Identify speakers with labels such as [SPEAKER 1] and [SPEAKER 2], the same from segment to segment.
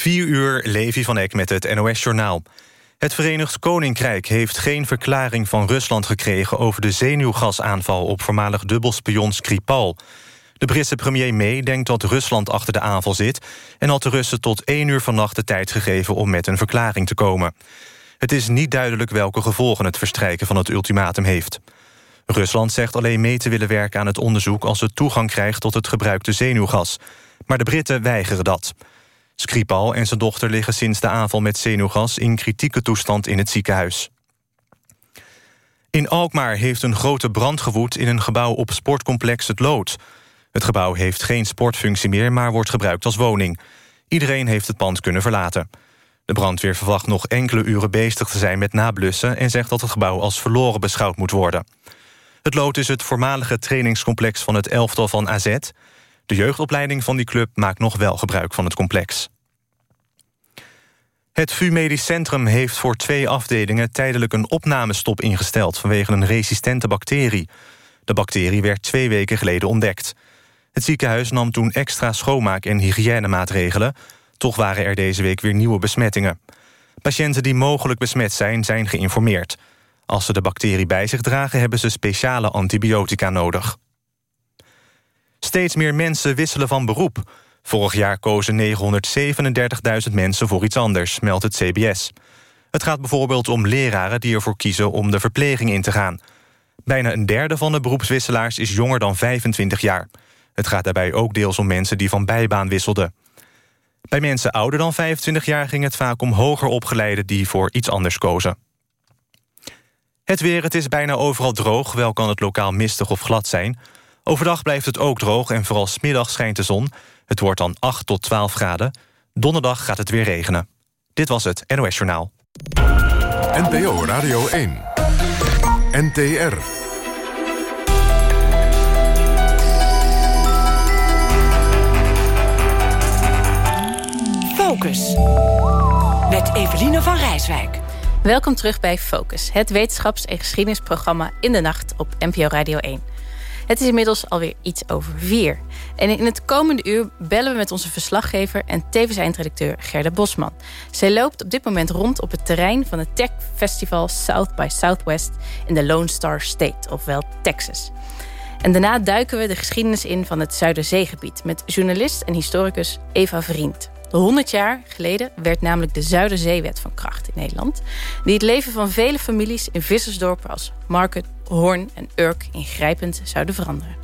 [SPEAKER 1] 4 uur, Levi van Eck met het NOS-journaal. Het Verenigd Koninkrijk heeft geen verklaring van Rusland gekregen... over de zenuwgasaanval op voormalig dubbelspion Skripal. De Britse premier May denkt dat Rusland achter de aanval zit... en had de Russen tot 1 uur vannacht de tijd gegeven om met een verklaring te komen. Het is niet duidelijk welke gevolgen het verstrijken van het ultimatum heeft. Rusland zegt alleen mee te willen werken aan het onderzoek... als het toegang krijgt tot het gebruikte zenuwgas. Maar de Britten weigeren dat... Skripal en zijn dochter liggen sinds de aanval met zenuwgas... in kritieke toestand in het ziekenhuis. In Alkmaar heeft een grote brand gewoed... in een gebouw op sportcomplex Het Lood. Het gebouw heeft geen sportfunctie meer... maar wordt gebruikt als woning. Iedereen heeft het pand kunnen verlaten. De brandweer verwacht nog enkele uren bezig te zijn met nablussen... en zegt dat het gebouw als verloren beschouwd moet worden. Het Lood is het voormalige trainingscomplex van het elftal van AZ... De jeugdopleiding van die club maakt nog wel gebruik van het complex. Het VU Medisch Centrum heeft voor twee afdelingen... tijdelijk een opnamestop ingesteld vanwege een resistente bacterie. De bacterie werd twee weken geleden ontdekt. Het ziekenhuis nam toen extra schoonmaak- en hygiënemaatregelen. Toch waren er deze week weer nieuwe besmettingen. Patiënten die mogelijk besmet zijn, zijn geïnformeerd. Als ze de bacterie bij zich dragen, hebben ze speciale antibiotica nodig. Steeds meer mensen wisselen van beroep. Vorig jaar kozen 937.000 mensen voor iets anders, meldt het CBS. Het gaat bijvoorbeeld om leraren die ervoor kiezen om de verpleging in te gaan. Bijna een derde van de beroepswisselaars is jonger dan 25 jaar. Het gaat daarbij ook deels om mensen die van bijbaan wisselden. Bij mensen ouder dan 25 jaar ging het vaak om hoger opgeleiden... die voor iets anders kozen. Het weer, het is bijna overal droog, wel kan het lokaal mistig of glad zijn... Overdag blijft het ook droog en vooral smiddag schijnt de zon. Het wordt dan 8 tot 12 graden. Donderdag gaat het weer regenen. Dit was het NOS Journaal.
[SPEAKER 2] NPO Radio 1. NTR.
[SPEAKER 3] Focus. Met Eveline van Rijswijk.
[SPEAKER 4] Welkom terug bij Focus, het wetenschaps- en geschiedenisprogramma in de nacht op NPO Radio 1. Het is inmiddels alweer iets over vier. En in het komende uur bellen we met onze verslaggever... en tevens eindredacteur Gerda Bosman. Zij loopt op dit moment rond op het terrein van het tech-festival South by Southwest... in de Lone Star State, ofwel Texas. En daarna duiken we de geschiedenis in van het Zuiderzeegebied... met journalist en historicus Eva Vriend. 100 jaar geleden werd namelijk de Zuiderzeewet van kracht in Nederland... die het leven van vele families in vissersdorpen als Market, Hoorn en Urk ingrijpend zouden veranderen.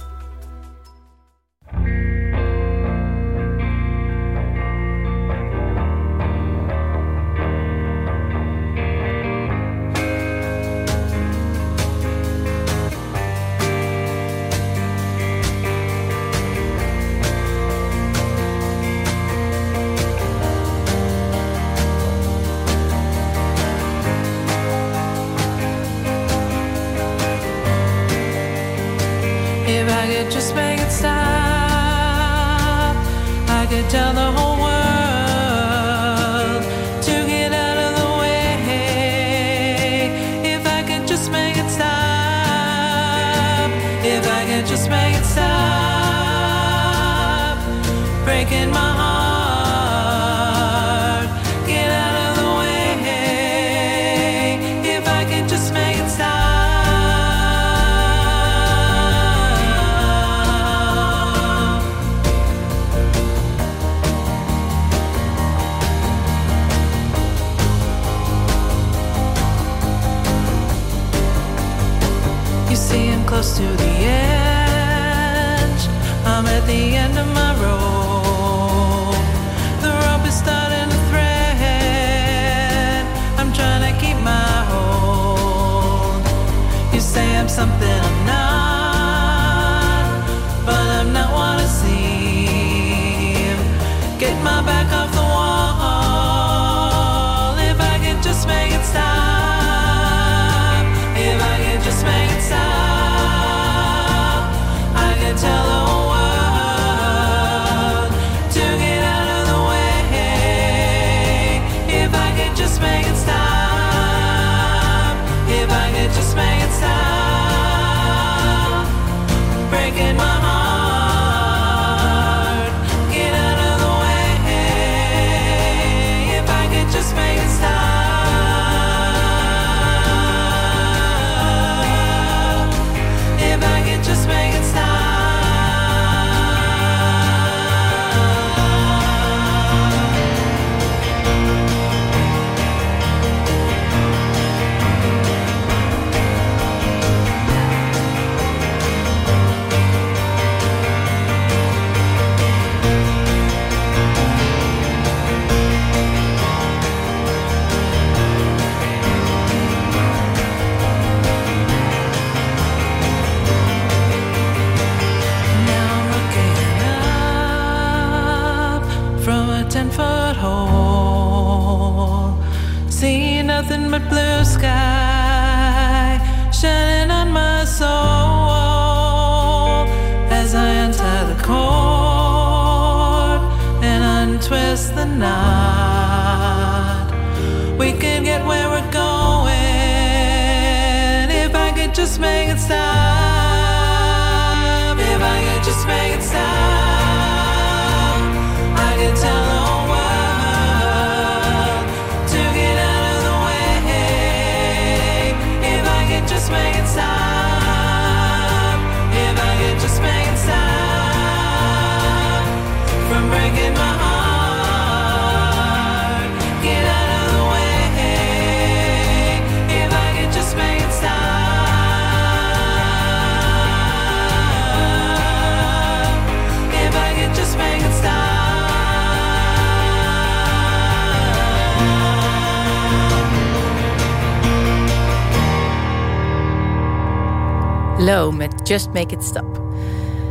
[SPEAKER 5] Low met Just Make It Stop.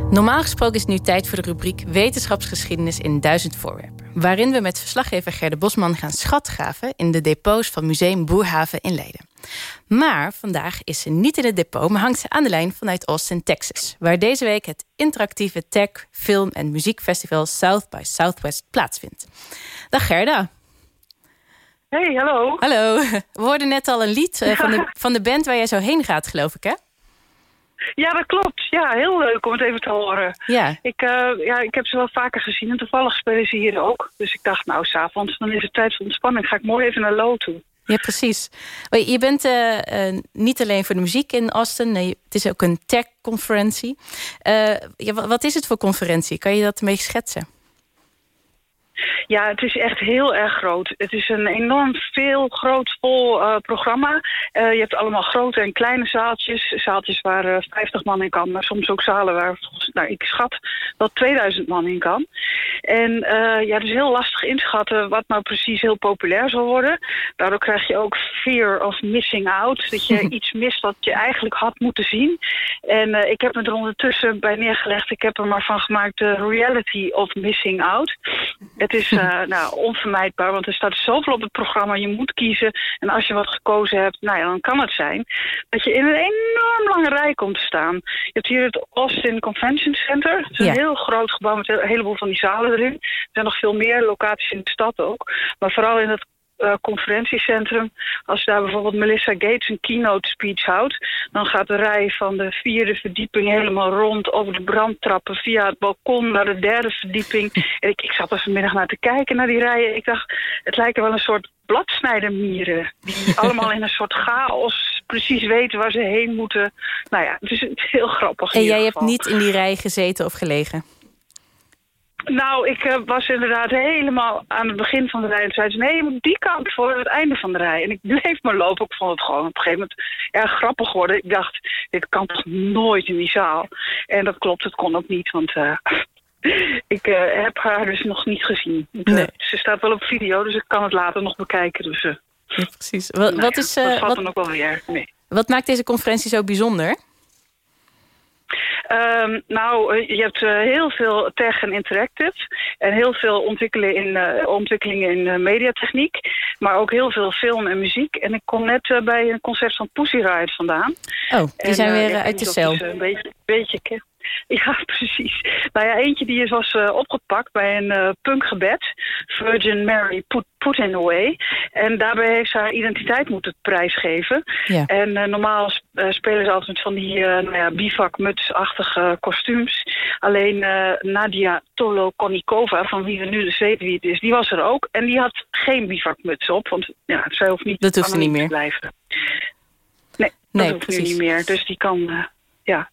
[SPEAKER 5] Normaal gesproken is het nu tijd voor de rubriek Wetenschapsgeschiedenis in duizend voorwerpen. Waarin we met verslaggever Gerde Bosman gaan schatgraven in de depots van Museum Boerhaven in Leiden. Maar vandaag is ze niet in het depot, maar hangt ze aan de lijn vanuit Austin, Texas. Waar deze week het interactieve tech, film en muziekfestival South by Southwest plaatsvindt. Dag Gerda.
[SPEAKER 6] Hey, hallo.
[SPEAKER 5] Hallo. We hoorden net al een lied eh, van, de, van de band waar jij zo heen gaat, geloof ik, hè?
[SPEAKER 6] Ja, dat klopt. Ja, heel leuk om het even te horen.
[SPEAKER 5] Ja.
[SPEAKER 6] Ik, eh, ja, ik heb ze wel vaker gezien en toevallig spelen ze hier ook. Dus ik dacht, nou, s'avonds, dan is het tijd voor ontspanning. Ga ik mooi even naar Lo toe.
[SPEAKER 5] Ja, precies. Je bent eh, eh, niet alleen voor de muziek in Austin. Nee, het is ook een tech-conferentie. Ja, wa- wat is het voor conferentie? Kan je dat een beetje schetsen?
[SPEAKER 6] Ja, het is echt heel erg groot. Het is een enorm veel, groot, vol eh, programma. Eh, je hebt allemaal grote en kleine zaaltjes. Zaaltjes waar eh, 50 man in kan, maar soms ook zalen waar, nou, ik schat, wel 2000 man in kan. En eh, ja, het is heel lastig inschatten wat nou precies heel populair zal worden. Daardoor krijg je ook fear of missing out. Dat je iets mist wat je eigenlijk had moeten zien. En eh, ik heb me er ondertussen bij neergelegd. Ik heb er maar van gemaakt de reality of missing out. Het is eh, nou, onvermijdbaar, want er staat zoveel op het programma. Je moet kiezen. En als je wat gekozen hebt, nou ja, dan kan het zijn dat je in een enorm lange rij komt te staan. Je hebt hier het Austin Convention Center. Het is een
[SPEAKER 5] Ja.
[SPEAKER 6] heel groot gebouw met een heleboel van die zalen erin. Er zijn nog veel meer locaties in de stad ook. Maar vooral in het eh, conferentiecentrum. Als daar bijvoorbeeld Melissa Gates een keynote speech houdt... dan gaat de rij van de vierde verdieping helemaal rond... over de brandtrappen via het balkon naar de derde verdieping. En ik, ik zat er vanmiddag naar te kijken naar die rijen. Ik dacht, het lijken wel een soort bladsnijdermieren... die allemaal in een soort chaos precies weten waar ze heen moeten. Nou ja, het is, het is heel grappig.
[SPEAKER 5] En jij hebt niet in die rij gezeten of gelegen?
[SPEAKER 6] Nou, ik eh, was inderdaad helemaal aan het begin van de rij. En zei ze, nee, je moet die kant voor het einde van de rij. En ik bleef maar lopen. Ik vond het gewoon op een gegeven moment erg grappig worden. Ik dacht, dit kan toch nooit in die zaal? En dat klopt, het kon ook niet, want... eh, ik eh, heb haar dus nog niet gezien.
[SPEAKER 5] Nee.
[SPEAKER 6] Ze staat wel op video, dus ik kan het later nog bekijken. Dus,
[SPEAKER 5] Ja, precies. Wat,
[SPEAKER 6] nou
[SPEAKER 5] wat, is,
[SPEAKER 6] dat valt
[SPEAKER 5] wat,
[SPEAKER 6] dan ook wel weer.
[SPEAKER 5] Wat maakt deze conferentie zo bijzonder?
[SPEAKER 6] Ehm, nou, eh, je hebt eh, heel veel tech en interactive. En heel veel ontwikkelingen in, eh, ontwikkelingen in mediatechniek. Maar ook heel veel film en muziek. En ik kom net bij een concert van Pussy Riot vandaan.
[SPEAKER 5] Oh, die
[SPEAKER 6] En,
[SPEAKER 5] zijn weer uit de cel.
[SPEAKER 6] Een beetje, beetje Ja, precies. Nou ja, eentje die is was eh, opgepakt bij een eh, punkgebed. Virgin Mary put, put in away. En daarbij heeft ze haar identiteit moeten prijsgeven.
[SPEAKER 5] Ja.
[SPEAKER 6] En eh, normaal sp- spelen ze altijd van die nou ja, bivakmutsachtige kostuums. Alleen Nadia Tolokonikova, van wie we nu dus weten wie het is, die was er ook. En die had geen bivakmuts op, want ja, zij hoeft niet
[SPEAKER 5] Dat hoeft niet meer.
[SPEAKER 6] te blijven. Nee, dat hoeft
[SPEAKER 5] precies.
[SPEAKER 6] nu niet meer. Dus die kan, ja.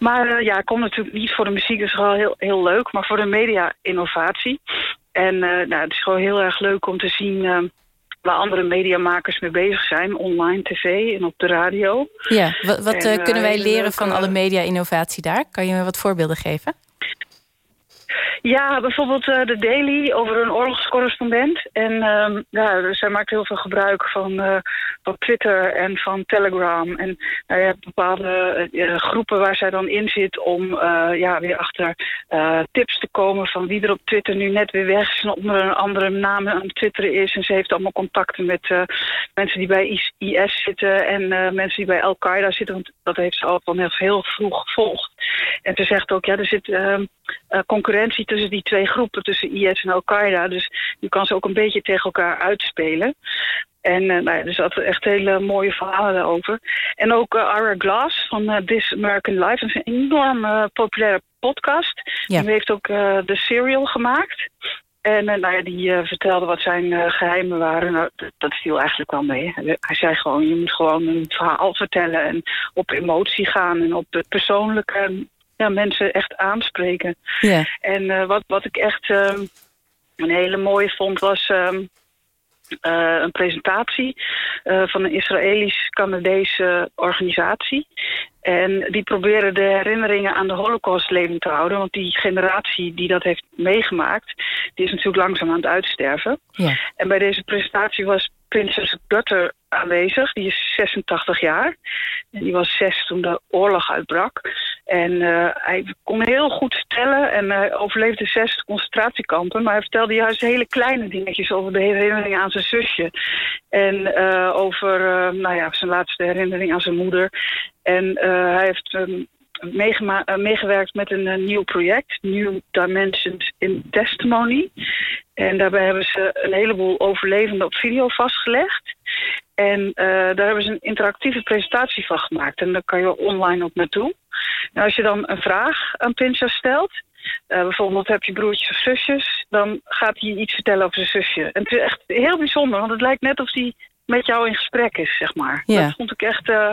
[SPEAKER 6] Maar eh, ja, ik kom natuurlijk niet voor de muziek, dat is wel heel, heel leuk. Maar voor de media-innovatie. En eh, nou, het is gewoon heel erg leuk om te zien... eh, waar andere mediamakers mee bezig zijn. Online, tv en op de radio.
[SPEAKER 5] Ja, wat, wat
[SPEAKER 6] En,
[SPEAKER 5] eh, kunnen wij leren van alle media-innovatie daar? Kan je me wat voorbeelden geven?
[SPEAKER 6] Ja, bijvoorbeeld uh, de Daily over een oorlogscorrespondent. En uh, ja, zij maakt heel veel gebruik van, uh, van Twitter en van Telegram. En nou ja, bepaalde uh, groepen waar zij dan in zit om ja, weer achter tips te komen van wie er op Twitter nu net weer weg is en onder een andere naam aan Twitter is. En ze heeft allemaal contacten met mensen die bij IS zitten en mensen die bij Al-Qaeda zitten. Want dat heeft ze al van heel vroeg gevolgd. En ze zegt ook, ja, er zit ehm, concurrentie tussen die twee groepen, tussen IS en Al-Qaeda. Dus je kan ze ook een beetje tegen elkaar uitspelen. En uh, nou ja, dus dat echt hele mooie verhalen daarover. En ook uh, Ira Glass van uh, This American Life. Dat is een enorm populaire podcast. Ja. Die heeft ook de serial gemaakt. En nou ja, die vertelde wat zijn geheimen waren. Nou, dat, viel eigenlijk wel mee. Hij zei gewoon, je moet gewoon een verhaal vertellen... en op emotie gaan en op het persoonlijke ja, mensen echt aanspreken. Ja. En uh, wat, wat ik echt uh, een hele mooie vond was... Uh, een presentatie van een Israëlisch-Canadese organisatie. En die proberen de herinneringen aan de holocaust levend te houden. Want die generatie die dat heeft meegemaakt... die is natuurlijk langzaam aan het uitsterven. Ja. En bij deze presentatie was prinses Gutter aanwezig. Die is 86 jaar. En die was zes toen de oorlog uitbrak. En uh, hij kon heel goed vertellen en hij overleefde zes concentratiekampen. Maar hij vertelde juist hele kleine dingetjes over de herinnering aan zijn zusje. En uh, over nou ja, zijn laatste herinnering aan zijn moeder. En hij heeft um, meegewerkt met een nieuw project, New Dimensions in Testimony. En daarbij hebben ze een heleboel overlevenden op video vastgelegd. En uh, daar hebben ze een interactieve presentatie van gemaakt. En daar kan je online op naartoe. En als je dan een vraag aan Pinsa stelt... Bijvoorbeeld heb je broertjes of zusjes... dan gaat hij iets vertellen over zijn zusje. En het is echt heel bijzonder, want het lijkt net of hij met jou in gesprek is, zeg maar. Ja. Dat vond ik echt uh,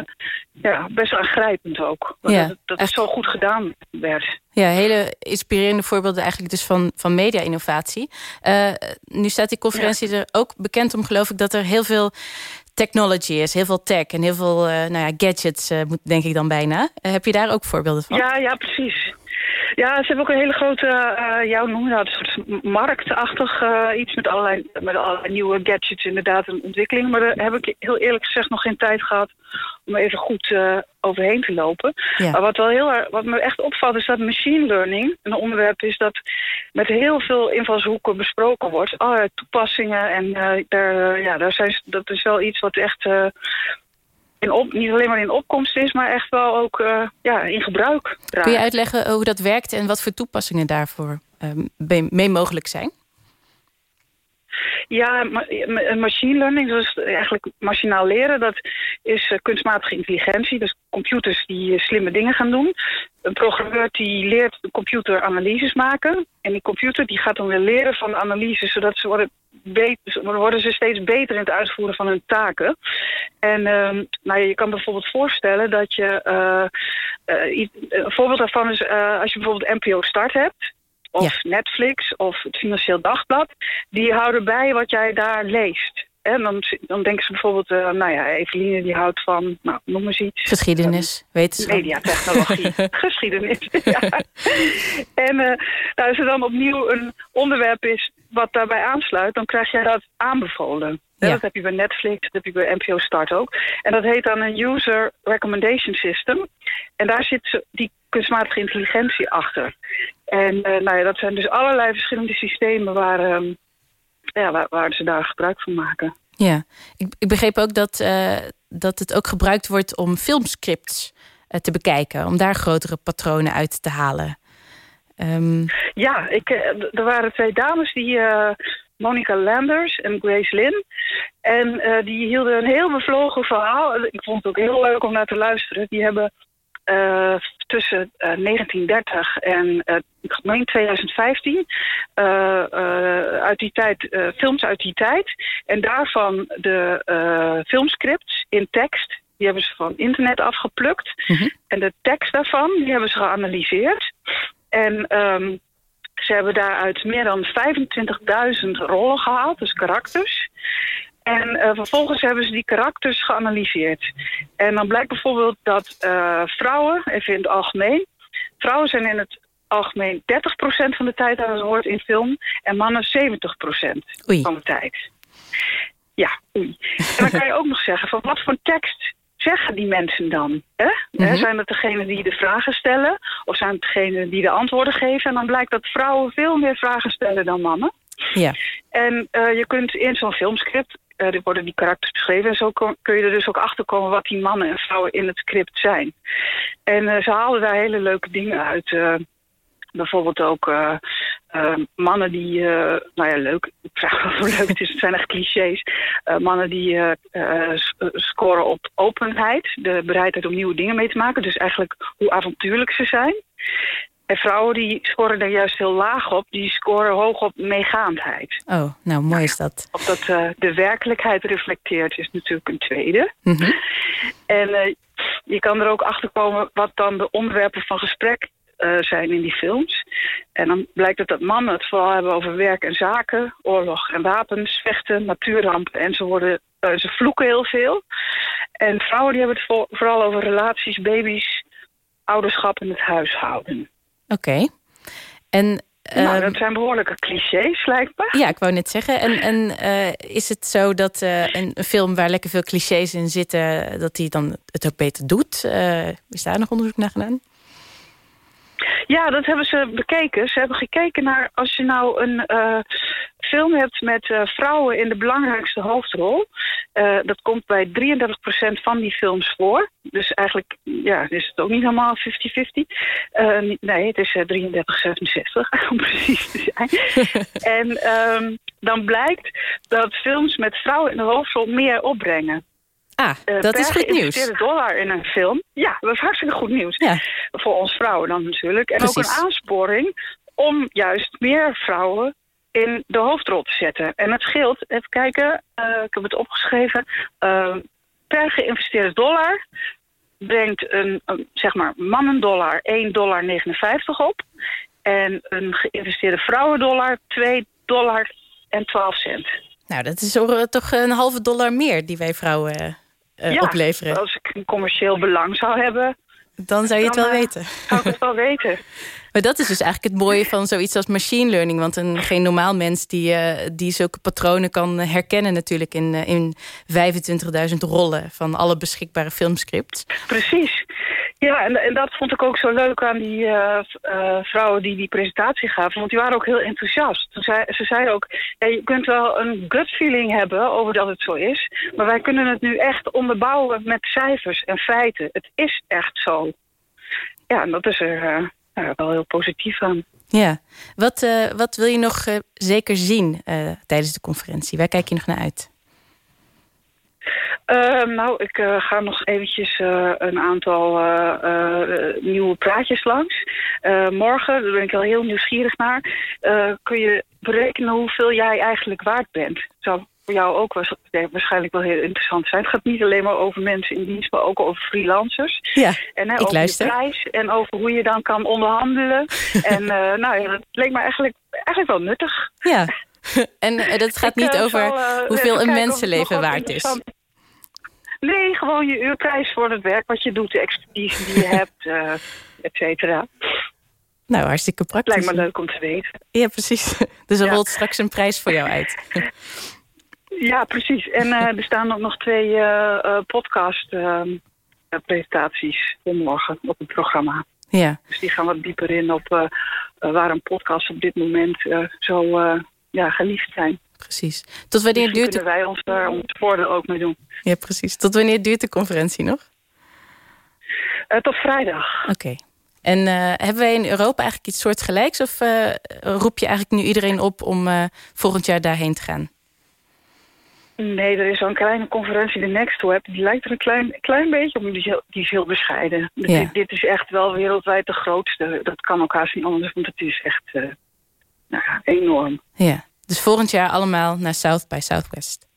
[SPEAKER 6] ja, best aangrijpend ook. Ja, dat, dat het zo goed gedaan werd.
[SPEAKER 5] Ja, hele inspirerende voorbeelden eigenlijk dus van, van media-innovatie. Uh, nu staat die conferentie er ook bekend om, geloof ik... dat er heel veel technology is, heel veel tech en heel veel uh, nou ja, gadgets, denk ik dan bijna. heb je daar ook voorbeelden van?
[SPEAKER 6] Ja, ja, precies. Ja, ze hebben ook een hele grote, uh, ja, noem je dat, een soort marktachtig uh, iets met allerlei, met allerlei nieuwe gadgets inderdaad en ontwikkelingen. Maar daar heb ik heel eerlijk gezegd nog geen tijd gehad om even goed uh, overheen te lopen. Maar wat, wel heel, wat me echt opvalt is dat machine learning een onderwerp is dat met heel veel invalshoeken besproken wordt. Allerlei toepassingen en daar, ja, daar zijn, dat is wel iets wat echt niet alleen maar in opkomst is, maar echt wel ook uh, ja, in gebruik raakt.
[SPEAKER 5] Kun je uitleggen hoe dat werkt en wat voor toepassingen daarvoor uh, mee mogelijk zijn?
[SPEAKER 6] Ja, machine learning, dus eigenlijk machinaal leren, dat is uh, kunstmatige intelligentie. Dus computers die uh, slimme dingen gaan doen. Een programmeur die leert de computer analyses maken. En die computer die gaat dan weer leren van de analyses, zodat ze worden, beter, worden ze steeds beter in het uitvoeren van hun taken. En uh, nou, je kan bijvoorbeeld voorstellen dat je... Uh, een voorbeeld daarvan is als je bijvoorbeeld NPO Start hebt of Netflix of het Financieel Dagblad... die houden bij wat jij daar leest. En dan, dan denken ze bijvoorbeeld, uh, nou ja, Eveline die houdt van, nou, noem eens iets.
[SPEAKER 5] Geschiedenis, um, wetenschap.
[SPEAKER 6] Mediatechnologie, geschiedenis, ja. En uh, nou, als er dan opnieuw een onderwerp is wat daarbij aansluit... dan krijg je dat aanbevolen. Ja. Dat heb je bij Netflix, dat heb je bij NPO Start ook. En dat heet dan een User Recommendation System. En daar zit die kunstmatige intelligentie achter. En uh, nou ja, dat zijn dus allerlei verschillende systemen waar, uh, ja, waar, waar, ze daar gebruik van maken.
[SPEAKER 5] Ja, ik, ik begreep ook dat, uh, dat het ook gebruikt wordt om filmscripts eh, te bekijken. Om daar grotere patronen uit te halen.
[SPEAKER 6] Um... Ja, ik, er waren twee dames die... Monica Landers en Grace Lynn. En uh, die hielden een heel bevlogen verhaal. Ik vond het ook heel leuk om naar te luisteren. Die hebben uh, tussen uh, 1930 en ik meen 2015 uit die tijd films uit die tijd en daarvan de filmscripts in tekst die hebben ze van internet afgeplukt mm -hmm. en de tekst daarvan die hebben ze geanalyseerd en um, ze hebben daaruit meer dan 25.000 rollen gehaald, dus karakters. En uh, vervolgens hebben ze die karakters geanalyseerd. En dan blijkt bijvoorbeeld dat uh, vrouwen, even in het algemeen... vrouwen zijn in het algemeen 30% van de tijd aan het woord in film en mannen 70%
[SPEAKER 5] Oei.
[SPEAKER 6] van de tijd. Ja, oei. En dan kan je ook nog zeggen, van wat voor tekst zeggen die mensen dan? Hè? Hè, Zijn het degenen die de vragen stellen? Of zijn het degenen die de antwoorden geven? En dan blijkt dat vrouwen veel meer vragen stellen dan mannen.
[SPEAKER 5] Ja.
[SPEAKER 6] En eh, je kunt in zo'n filmscript, eh, er worden die karakters beschreven... en zo kun je er dus ook achter komen wat die mannen en vrouwen in het script zijn. En eh, ze haalden daar hele leuke dingen uit... Bijvoorbeeld ook eh, eh, mannen die, eh, nou ja, leuk, ik vraag af hoe leuk het is, het zijn echt clichés. Mannen die scoren op openheid, de bereidheid om nieuwe dingen mee te maken. Dus eigenlijk hoe avontuurlijk ze zijn. En vrouwen die scoren daar juist heel laag op, die scoren hoog op meegaandheid.
[SPEAKER 5] Oh, nou mooi is dat.
[SPEAKER 6] Of dat de werkelijkheid reflecteert is natuurlijk een tweede.
[SPEAKER 5] Mhm.
[SPEAKER 6] En je kan er ook achter komen wat dan de onderwerpen van gesprek eh, zijn in die films. En dan blijkt het dat mannen het vooral hebben over werk en zaken, oorlog en wapens, vechten, natuurrampen. En ze, worden, eh, ze vloeken heel veel. En vrouwen die hebben het voor- vooral over relaties, baby's, ouderschap en het huishouden.
[SPEAKER 5] Oké. En
[SPEAKER 6] nou,
[SPEAKER 5] ehm,
[SPEAKER 6] dat zijn behoorlijke clichés, lijkt me.
[SPEAKER 5] ja, ik wou net zeggen. En, en eh, is het zo dat een, film waar lekker veel clichés in zitten... dat die dan het ook beter doet? Eh, is daar nog onderzoek naar gedaan?
[SPEAKER 6] Ja, dat hebben ze bekeken. Ze hebben gekeken naar als je nou een eh, film hebt met eh, vrouwen in de belangrijkste hoofdrol. Eh, dat komt bij 33% van die films voor. Dus eigenlijk ja, is het ook niet helemaal 50-50. Eh, niet- nee, het is eh 33-67 om precies te zijn. en ehm, dan blijkt dat films met vrouwen in de hoofdrol meer opbrengen.
[SPEAKER 5] Ah,
[SPEAKER 6] Eh,
[SPEAKER 5] dat is goed nieuws.
[SPEAKER 6] geïnvesteerde dollar in een film. Ja, dat is hartstikke goed nieuws.
[SPEAKER 5] Ja.
[SPEAKER 6] Voor ons vrouwen dan natuurlijk. En ook een aansporing om juist meer vrouwen in de hoofdrol te zetten. En het scheelt, even kijken, eh, ik heb het opgeschreven. eh, per geïnvesteerde dollar brengt een, een, zeg maar mannendollar 1,59 dollar op. En een geïnvesteerde vrouwendollar 2 dollar en 12 cent.
[SPEAKER 5] Nou, dat is toch een halve dollar meer die wij vrouwen eh,
[SPEAKER 6] ja,
[SPEAKER 5] opleveren.
[SPEAKER 6] als ik een commercieel belang zou hebben,
[SPEAKER 5] Dan zou je het wel
[SPEAKER 6] eh,
[SPEAKER 5] weten.
[SPEAKER 6] zou ik het wel weten.
[SPEAKER 5] Maar dat is dus eigenlijk het mooie van zoiets als machine learning. Want een, geen normaal mens die, eh, die zulke patronen kan herkennen natuurlijk... in, in 25.000 rollen van alle beschikbare filmscripts.
[SPEAKER 6] Precies. Ja, en, en dat vond ik ook zo leuk aan die eh, eh, vrouwen die die presentatie gaven. Want die waren ook heel enthousiast. Ze zei, ze zei ook, ja, je kunt wel een gut feeling hebben over dat het zo is. Maar wij kunnen het nu echt onderbouwen met cijfers en feiten. Het is echt zo. Ja, en dat is er eh, wel heel positief aan.
[SPEAKER 5] Ja. Wat, wat wil je nog zeker zien tijdens de conferentie? Waar kijk je nog naar uit?
[SPEAKER 6] Eh, nou, ik eh, ga nog eventjes eh, een aantal eh, nieuwe praatjes langs. Morgen, daar ben ik al heel nieuwsgierig naar, kun je berekenen hoeveel jij eigenlijk waard bent. Zou voor jou ook waarschijnlijk wel heel interessant zijn. Het gaat niet alleen maar over mensen in dienst, maar ook over freelancers.
[SPEAKER 5] Ja,
[SPEAKER 6] En hè,
[SPEAKER 5] ik
[SPEAKER 6] over
[SPEAKER 5] luister.
[SPEAKER 6] de prijs en over hoe je dan kan onderhandelen. en nou ja, dat leek me eigenlijk, eigenlijk wel nuttig.
[SPEAKER 5] Ja. en dat gaat
[SPEAKER 6] Ik,
[SPEAKER 5] niet over
[SPEAKER 6] zal,
[SPEAKER 5] hoeveel een mensenleven waard is.
[SPEAKER 6] Nee, gewoon je uurprijs voor het werk wat je doet, de expertise die je hebt, eh et cetera.
[SPEAKER 5] Nou, hartstikke praktisch.
[SPEAKER 6] Lijkt me leuk om te weten.
[SPEAKER 5] Ja, precies. Dus er
[SPEAKER 6] Ja.
[SPEAKER 5] rolt straks een prijs voor jou uit.
[SPEAKER 6] Ja, precies. En eh, er staan ook nog twee eh, eh, podcast ehm, eh, presentaties voor morgen op het programma.
[SPEAKER 5] ja.
[SPEAKER 6] Dus die gaan wat dieper in op eh, eh, waar een podcast op dit moment zo ja, geliefd zijn.
[SPEAKER 5] Precies. Tot wanneer
[SPEAKER 6] Dus
[SPEAKER 5] duurt de...
[SPEAKER 6] kunnen wij ons daar ons voordeel ook mee doen.
[SPEAKER 5] Ja, precies. Tot wanneer duurt de conferentie nog?
[SPEAKER 6] Eh, tot vrijdag.
[SPEAKER 5] Oké. En eh, hebben wij in Europa eigenlijk iets soortgelijks? Of eh, roep je eigenlijk nu iedereen op om volgend jaar daarheen te gaan?
[SPEAKER 6] Nee, er is zo'n kleine conferentie, de Next Web. Die lijkt er een klein, klein beetje op, maar die is heel, die is heel bescheiden.
[SPEAKER 5] Ja.
[SPEAKER 6] Dit, dit is echt wel wereldwijd de grootste. Dat kan ook haast niet anders, want het is echt nou ja, enorm.
[SPEAKER 5] Ja. Dus volgend jaar allemaal naar South by Southwest.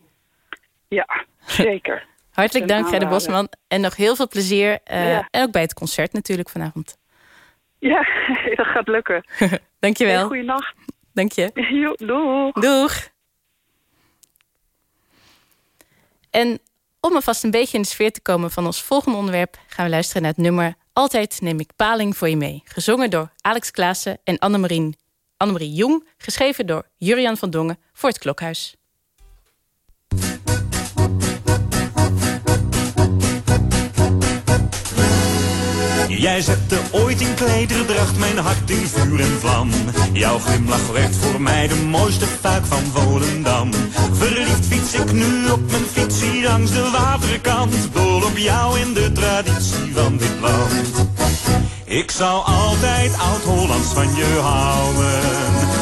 [SPEAKER 6] Ja, zeker.
[SPEAKER 5] Hartelijk dank, Gerda. Bosman. En nog heel veel plezier. eh,
[SPEAKER 6] Ja.
[SPEAKER 5] En ook bij het concert natuurlijk vanavond.
[SPEAKER 6] ja, dat gaat lukken.
[SPEAKER 5] Dankjewel.
[SPEAKER 6] Goeienacht.
[SPEAKER 5] Dank je.
[SPEAKER 6] Jo, doeg.
[SPEAKER 5] Doeg. En om alvast een beetje in de sfeer te komen van ons volgende onderwerp... gaan we luisteren naar het nummer Altijd neem ik Paling voor je mee. Gezongen door Alex Klaassen en Annemarie, Annemarie Jong. Geschreven door Jurian van Dongen voor het Klokhuis.
[SPEAKER 7] Jij zette ooit in klederdracht mijn hart in vuur en vlam. Jouw glimlach werd voor mij de mooiste fuik van Volendam. Verliefd fiets ik nu op mijn fiets hier langs de waterkant. Dol op jou in de traditie van dit land. Ik zou altijd oud-Hollands van je houden.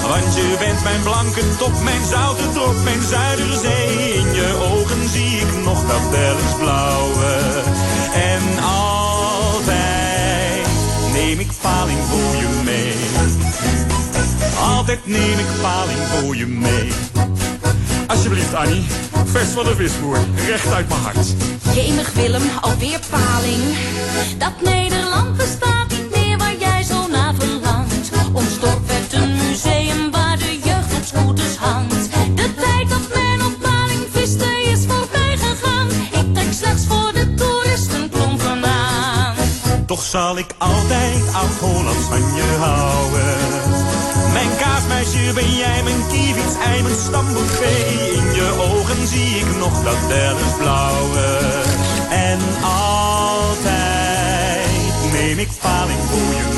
[SPEAKER 7] Want je bent mijn blanke top, mijn zoute drop, mijn zuiderzee. In je ogen zie ik nog dat blauwe. En altijd neem ik paling voor je mee. Altijd neem ik paling voor je mee. Alsjeblieft, Annie. Vers van de visboer. Recht uit mijn hart.
[SPEAKER 8] Jemig Willem, alweer paling. Dat Nederland bestaat De tijd dat men op paling viste is voorbij gegaan. Ik trek slechts voor de toeristen klompen aan.
[SPEAKER 7] Toch zal ik altijd oud-Hollands van je houden. Mijn kaasmeisje ben jij, mijn kievits, ei, mijn stamboekvee. In je ogen zie ik nog dat blauwe. En altijd neem ik paling voor je.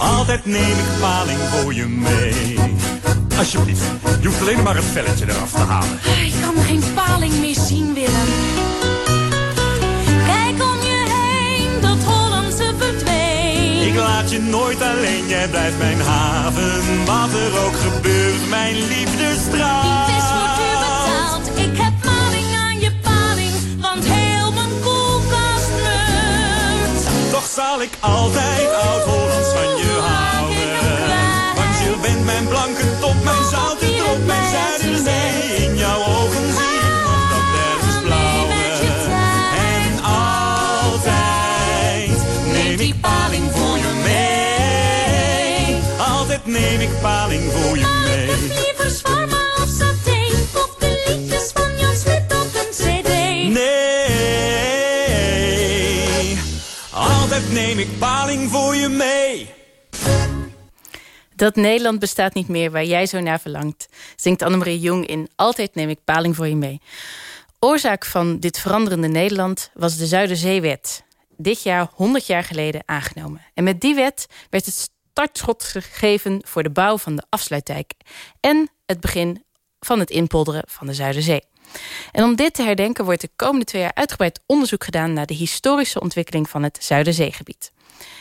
[SPEAKER 7] Altijd neem ik paling voor je mee. Alsjeblieft, je hoeft alleen maar het velletje eraf te halen.
[SPEAKER 8] Ik kan geen paling meer zien, Willem. Kijk om je heen, dat Hollandse verdween.
[SPEAKER 7] Ik laat je nooit alleen, jij blijft mijn haven. Wat er ook gebeurt, mijn liefdesstraal.
[SPEAKER 8] Het is voor duur betaald. Ik heb maling aan je paling, want heel mijn koelkast neurt.
[SPEAKER 7] Toch zal ik altijd oud-Hollands van je mijn blanke top, mijn zoute drop, mijn zuiderzee. In jouw ogen zie ik nog dat blauwe. En altijd neem ik paling voor je mee. Altijd neem ik paling voor je mee.
[SPEAKER 8] Liever zwarma of saté, of de liedjes van Jan Smit op een cd.
[SPEAKER 7] Nee, altijd neem ik paling
[SPEAKER 5] Dat Nederland bestaat niet meer waar jij zo naar verlangt, zingt Annemarie Jong in Altijd neem ik paling voor je mee. Oorzaak van dit veranderende Nederland was de Zuiderzeewet. Dit jaar 100 jaar geleden aangenomen. En met die wet werd het startschot gegeven voor de bouw van de afsluitdijk en het begin van het inpolderen van de Zuiderzee. En om dit te herdenken wordt de komende twee jaar uitgebreid onderzoek gedaan naar de historische ontwikkeling van het Zuiderzeegebied.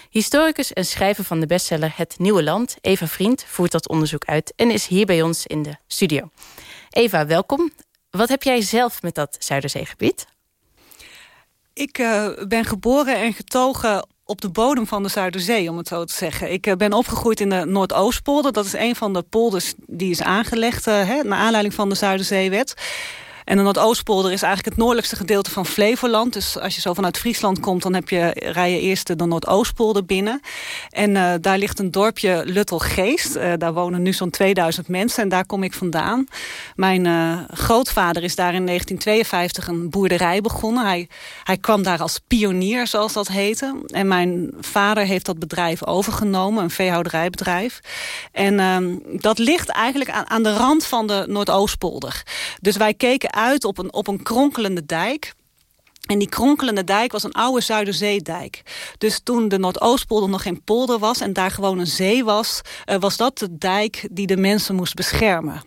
[SPEAKER 5] Historicus en schrijver van de bestseller Het Nieuwe Land, Eva Vriend, voert dat onderzoek uit en is hier bij ons in de studio. Eva, welkom. Wat heb jij zelf met dat Zuiderzeegebied?
[SPEAKER 9] Ik eh, ben geboren en getogen op de bodem van de Zuiderzee, om het zo te zeggen. Ik eh, ben opgegroeid in de Noordoostpolder. Dat is een van de polders die is aangelegd... Uh, hè, naar aanleiding van de Zuiderzeewet. En de Noordoostpolder is eigenlijk het noordelijkste gedeelte van Flevoland. Dus als je zo vanuit Friesland komt, dan heb je, rij je eerst de Noordoostpolder binnen. En uh, daar ligt een dorpje Luttelgeest. Uh, daar wonen nu zo'n 2000 mensen en daar kom ik vandaan. Mijn uh, grootvader is daar in 1952 een boerderij begonnen. Hij, hij kwam daar als pionier, zoals dat heette. En mijn vader heeft dat bedrijf overgenomen, een veehouderijbedrijf. En ehm, dat ligt eigenlijk aan, aan de rand van de Noordoostpolder. Dus wij keken uit op een, op een kronkelende dijk. En die kronkelende dijk was een oude Zuiderzeedijk. Dus toen de Noordoostpolder nog geen polder was... en daar gewoon een zee was... Uh, was dat de dijk die de mensen moest beschermen.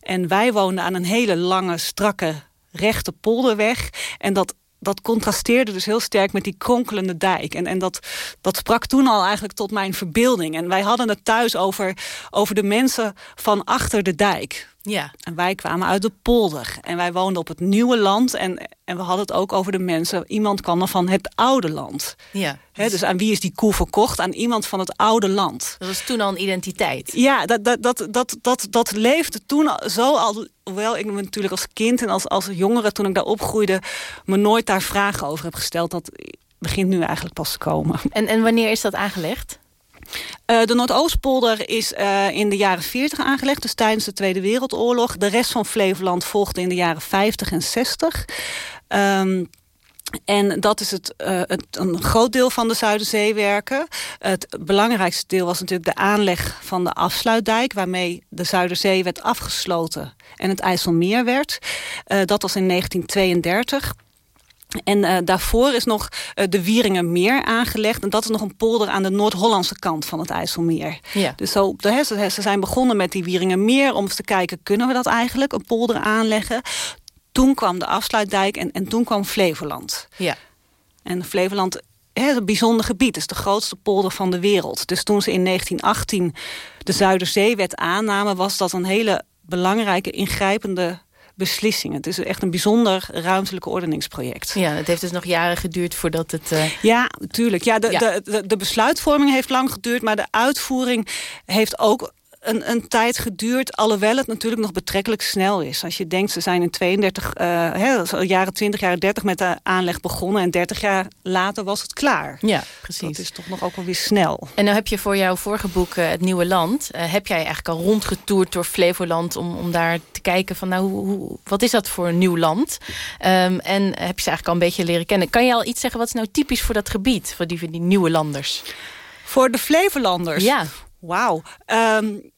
[SPEAKER 9] En wij woonden aan een hele lange, strakke, rechte polderweg. En dat dat contrasteerde dus heel sterk met die kronkelende dijk. En, en dat, dat sprak toen al eigenlijk tot mijn verbeelding. En wij hadden het thuis over, over de mensen van achter de dijk.
[SPEAKER 5] Ja.
[SPEAKER 9] En wij kwamen uit de polder. En wij woonden op het nieuwe land. En, en we hadden het ook over de mensen. Iemand kwam er van het oude land.
[SPEAKER 5] Ja.
[SPEAKER 9] He, dus aan wie is die koe verkocht? Aan iemand van het oude land.
[SPEAKER 5] Dat was toen al een identiteit.
[SPEAKER 9] Ja, dat, dat, dat, dat, dat, dat leefde toen zo al... Hoewel ik me natuurlijk als kind en als, als jongere... toen ik daar opgroeide, me nooit daar vragen over heb gesteld. Dat begint nu eigenlijk pas te komen.
[SPEAKER 5] En, en wanneer is dat aangelegd?
[SPEAKER 9] Uh, de Noordoostpolder is uh, in de jaren 40 aangelegd, dus tijdens de Tweede Wereldoorlog. De rest van Flevoland volgde in de jaren 50 en 60. Um, En dat is het, uh, het, een groot deel van de Zuiderzeewerken. Het belangrijkste deel was natuurlijk de aanleg van de afsluitdijk... waarmee de Zuiderzee werd afgesloten en het IJsselmeer werd. Uh, dat was in 1932... En uh, daarvoor is nog uh, de Wieringermeer aangelegd. En dat is nog een polder aan de Noord-Hollandse kant van het IJsselmeer.
[SPEAKER 5] Ja.
[SPEAKER 9] Dus zo, de, ze zijn begonnen met die Wieringermeer... om eens te kijken, kunnen we dat eigenlijk, een polder aanleggen? Toen kwam de afsluitdijk en, en toen kwam Flevoland.
[SPEAKER 5] Ja.
[SPEAKER 9] En Flevoland is een bijzonder gebied. Het is de grootste polder van de wereld. Dus toen ze in 1918 de Zuiderzeewet aannamen... was dat een hele belangrijke, ingrijpende beslissing. Het is echt een bijzonder ruimtelijke ordeningsproject.
[SPEAKER 5] Ja, het heeft dus nog jaren geduurd voordat het... Uh...
[SPEAKER 9] Ja, de, ja. De, de, de besluitvorming heeft lang geduurd... maar de uitvoering heeft ook een, een tijd geduurd, alhoewel het natuurlijk nog betrekkelijk snel is. Als je denkt, ze zijn in 32, uh, hè, jaren 20, jaren 30 met de aanleg begonnen... en 30 jaar later was het klaar.
[SPEAKER 5] Ja, precies.
[SPEAKER 9] Dat is toch nog ook wel weer snel.
[SPEAKER 5] En nou heb je voor jouw vorige boek, uh, Het Nieuwe Land... Uh, heb jij eigenlijk al rondgetoerd door Flevoland... om, om daar te kijken van, nou, hoe, hoe, wat is dat voor een nieuw land? Um, en heb je ze eigenlijk al een beetje leren kennen. Kan je al iets zeggen, wat is nou typisch voor dat gebied? Voor die, die nieuwe landers?
[SPEAKER 9] Voor de Flevolanders?
[SPEAKER 5] Ja.
[SPEAKER 9] Wauw. Um,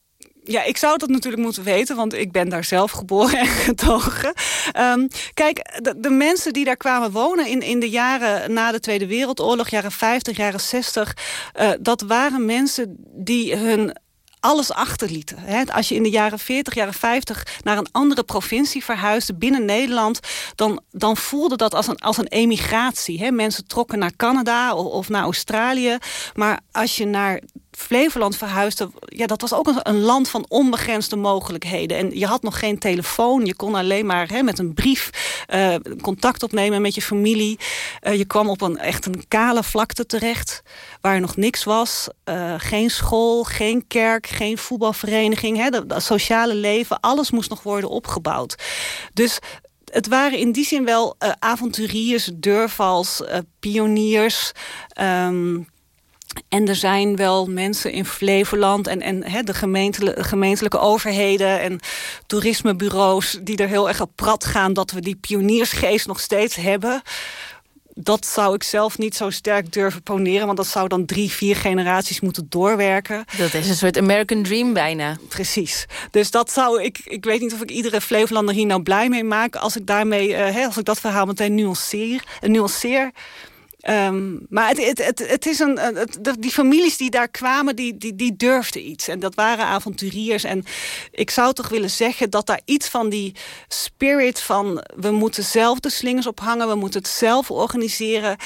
[SPEAKER 9] ja, ik zou dat natuurlijk moeten weten, want ik ben daar zelf geboren en getogen. Um, kijk, de, mensen die daar kwamen wonen in, in de jaren na de Tweede Wereldoorlog, jaren 50, jaren 60, uh, dat waren mensen die hun alles achterlieten. Als je in de jaren 40, jaren 50 naar een andere provincie verhuisde binnen Nederland... dan, dan voelde dat als een, als een emigratie. Mensen trokken naar Canada of naar Australië. Maar als je naar Flevoland verhuisde... ja, dat was ook een, een, land van onbegrensde mogelijkheden. En je had nog geen telefoon. Je kon alleen maar hè, met een brief uh, contact opnemen met je familie. Uh, je kwam op een echt een kale vlakte terecht... waar nog niks was. Uh, geen school, geen kerk, geen voetbalvereniging. Hè, dat, sociale leven, alles moest nog worden opgebouwd. Dus het waren in die zin wel avonturiers, deurvals, uh, pioniers... Um, en er zijn wel mensen in Flevoland en, en he, de gemeentelijke, gemeentelijke overheden en toerismebureaus die er heel erg op prat gaan dat we die pioniersgeest nog steeds hebben. Dat zou ik zelf niet zo sterk durven poneren, want dat zou dan drie, vier generaties moeten doorwerken.
[SPEAKER 5] Dat is een soort American Dream bijna.
[SPEAKER 9] Precies. Dus dat zou ik, ik weet niet of ik iedere Flevolander hier nou blij mee maak als ik daarmee, uh, als ik dat verhaal meteen nuanceer. nuanceer Um, maar het, het, is een, die families die daar kwamen, die, die, die durfden iets. En dat waren avonturiers. En ik zou toch willen zeggen dat daar iets van die spirit van... we moeten zelf de slingers ophangen, we moeten het zelf organiseren...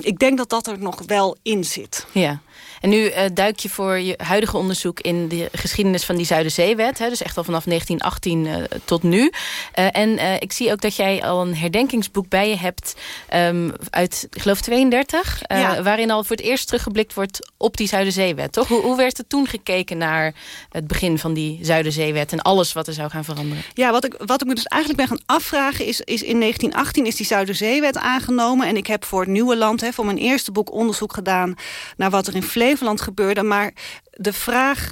[SPEAKER 9] Ik denk dat dat er nog wel in zit.
[SPEAKER 5] Ja. En nu uh, duik je voor je huidige onderzoek in de geschiedenis van die Zuiderzeewet. Hè, dus echt al vanaf 1918 uh, tot nu. Uh, en ik zie ook dat jij al een herdenkingsboek bij je hebt um, uit, ik geloof 32. Ja. Waarin al voor het eerst teruggeblikt wordt op die Zuiderzeewet. Toch? Hoe, hoe werd er toen gekeken naar het begin van die Zuiderzeewet en alles wat er zou gaan veranderen?
[SPEAKER 9] Ja, wat ik, wat ik me dus eigenlijk ben gaan afvragen is, is in 1918 is die Zuiderzeewet aangenomen. En ik heb voor het Nieuwe Land, hè, voor mijn eerste boek onderzoek gedaan naar wat er in Flevoland Flevoland gebeurde. Maar de vraag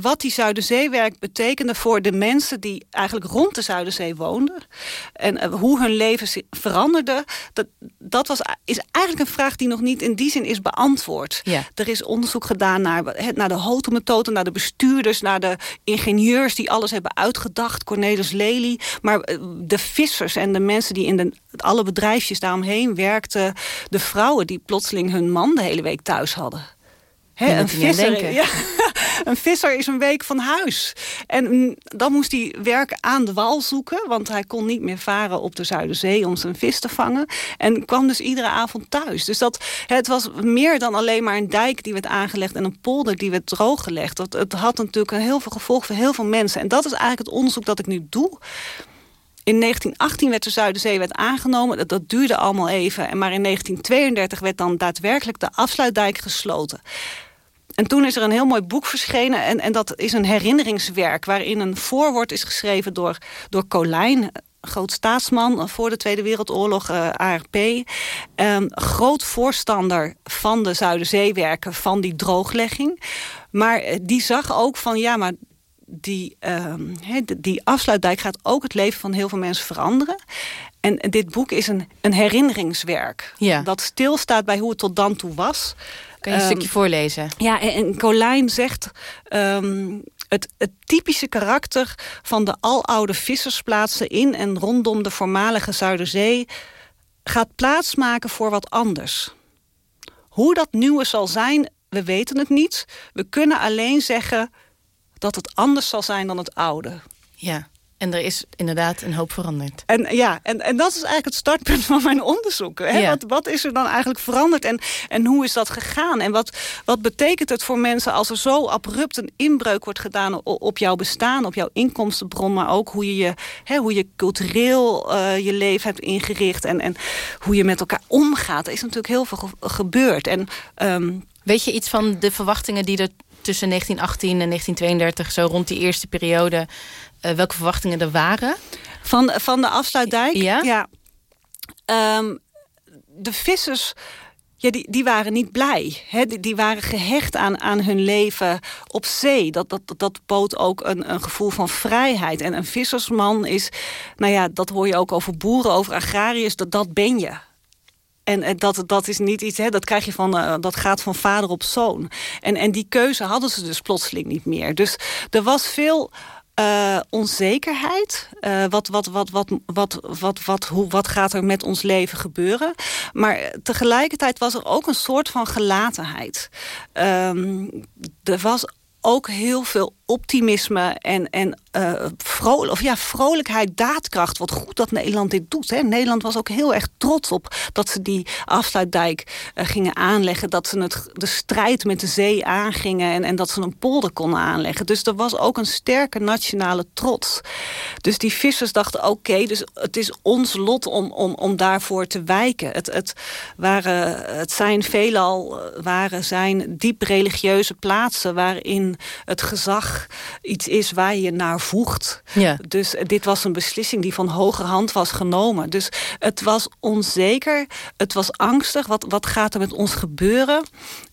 [SPEAKER 9] wat die Zuiderzeewerk betekende voor de mensen die eigenlijk rond de Zuiderzee woonden. En uh, hoe hun leven veranderde. Dat, dat was, is eigenlijk een vraag die nog niet in die zin is beantwoord.
[SPEAKER 5] Ja.
[SPEAKER 9] Er is onderzoek gedaan naar, naar de hotelmethode, naar de bestuurders, naar de ingenieurs die alles hebben uitgedacht. Cornelis Lely. Maar uh, de vissers en de mensen die in de, alle bedrijfjes daaromheen werkten. De vrouwen die plotseling hun man de hele week thuis hadden. He, een, visser, ja, een visser is een week van huis. En dan moest hij werk aan de wal zoeken... want hij kon niet meer varen op de Zuiderzee om zijn vis te vangen. En kwam dus iedere avond thuis. Dus dat, het was meer dan alleen maar een dijk die werd aangelegd... en een polder die werd drooggelegd. Dat, het had natuurlijk een heel veel gevolg voor heel veel mensen. En dat is eigenlijk het onderzoek dat ik nu doe... In 1918 werd de Zuiderzeewet aangenomen. Dat, dat duurde allemaal even. Maar in 1932 werd dan daadwerkelijk de afsluitdijk gesloten. En toen is er een heel mooi boek verschenen. En, en dat is een herinneringswerk waarin een voorwoord is geschreven door, door Colijn groot staatsman voor de Tweede Wereldoorlog, uh, ARP. Um, groot voorstander van de Zuiderzeewerken, van die drooglegging. Maar die zag ook van, ja, maar die, ehm, he, die afsluitdijk gaat ook het leven van heel veel mensen veranderen. En dit boek is een, een herinneringswerk.
[SPEAKER 5] Ja.
[SPEAKER 9] Dat stilstaat bij hoe het tot dan toe was.
[SPEAKER 5] Kan je een
[SPEAKER 9] Ehm,
[SPEAKER 5] stukje voorlezen?
[SPEAKER 9] Ja, en, Colijn zegt... ehm, het, het typische karakter van de aloude vissersplaatsen... in en rondom de voormalige Zuiderzee... gaat plaatsmaken voor wat anders. Hoe dat nieuwe zal zijn, we weten het niet. We kunnen alleen zeggen dat het anders zal zijn dan het oude.
[SPEAKER 5] Ja. En er is inderdaad een hoop veranderd.
[SPEAKER 9] En ja, en, en dat is eigenlijk het startpunt van mijn onderzoek. Hè?
[SPEAKER 5] Ja.
[SPEAKER 9] Wat, wat is er dan eigenlijk veranderd en, en hoe is dat gegaan? En wat, wat betekent het voor mensen als er zo abrupt een inbreuk wordt gedaan op jouw bestaan, op jouw inkomstenbron, maar ook hoe je, je, hè, hoe je cultureel eh, je leven hebt ingericht en, en hoe je met elkaar omgaat. Er is natuurlijk heel veel ge- gebeurd. En ehm,
[SPEAKER 5] Weet je iets van de verwachtingen die er tussen 1918 en 1932, zo rond die eerste periode, welke verwachtingen er waren?
[SPEAKER 9] Van, van de afsluitdijk?
[SPEAKER 5] Ja?
[SPEAKER 9] Ehm, de vissers... Ja, die, die waren niet blij. Hè? Die, die waren gehecht aan, aan hun leven op zee. Dat, dat, dat bood ook een, een gevoel van vrijheid. En een vissersman is, nou ja, dat hoor je ook over boeren, over agrariërs, dat, dat ben je. En eh, dat, dat is niet iets, hè, dat krijg je van, eh, dat gaat van vader op zoon. En, en die keuze hadden ze dus plotseling niet meer. Dus er was veel eh, onzekerheid. Eh, wat, wat, wat, wat, wat, wat, wat, hoe, wat gaat er met ons leven gebeuren? Maar tegelijkertijd was er ook een soort van gelatenheid. Ehm, er was ook heel veel optimisme en, en vrolijk, of ja, vrolijkheid, daadkracht. Wat goed dat Nederland dit doet. Hè. Nederland was ook heel erg trots op dat ze die afsluitdijk eh, gingen aanleggen. Dat ze het, de strijd met de zee aangingen en, en dat ze een polder konden aanleggen. Dus er was ook een sterke nationale trots. Dus die vissers dachten, oké, dus het is ons lot om, om, om daarvoor te wijken. Het, het, waren, het zijn veelal eh, waren, zijn diep religieuze plaatsen... waarin het gezag iets is waar je naar voegt.
[SPEAKER 5] Ja.
[SPEAKER 9] Dus eh, dit was een beslissing die van hogerhand was genomen. Dus het was onzeker, het was angstig. Wat, wat gaat er met ons gebeuren?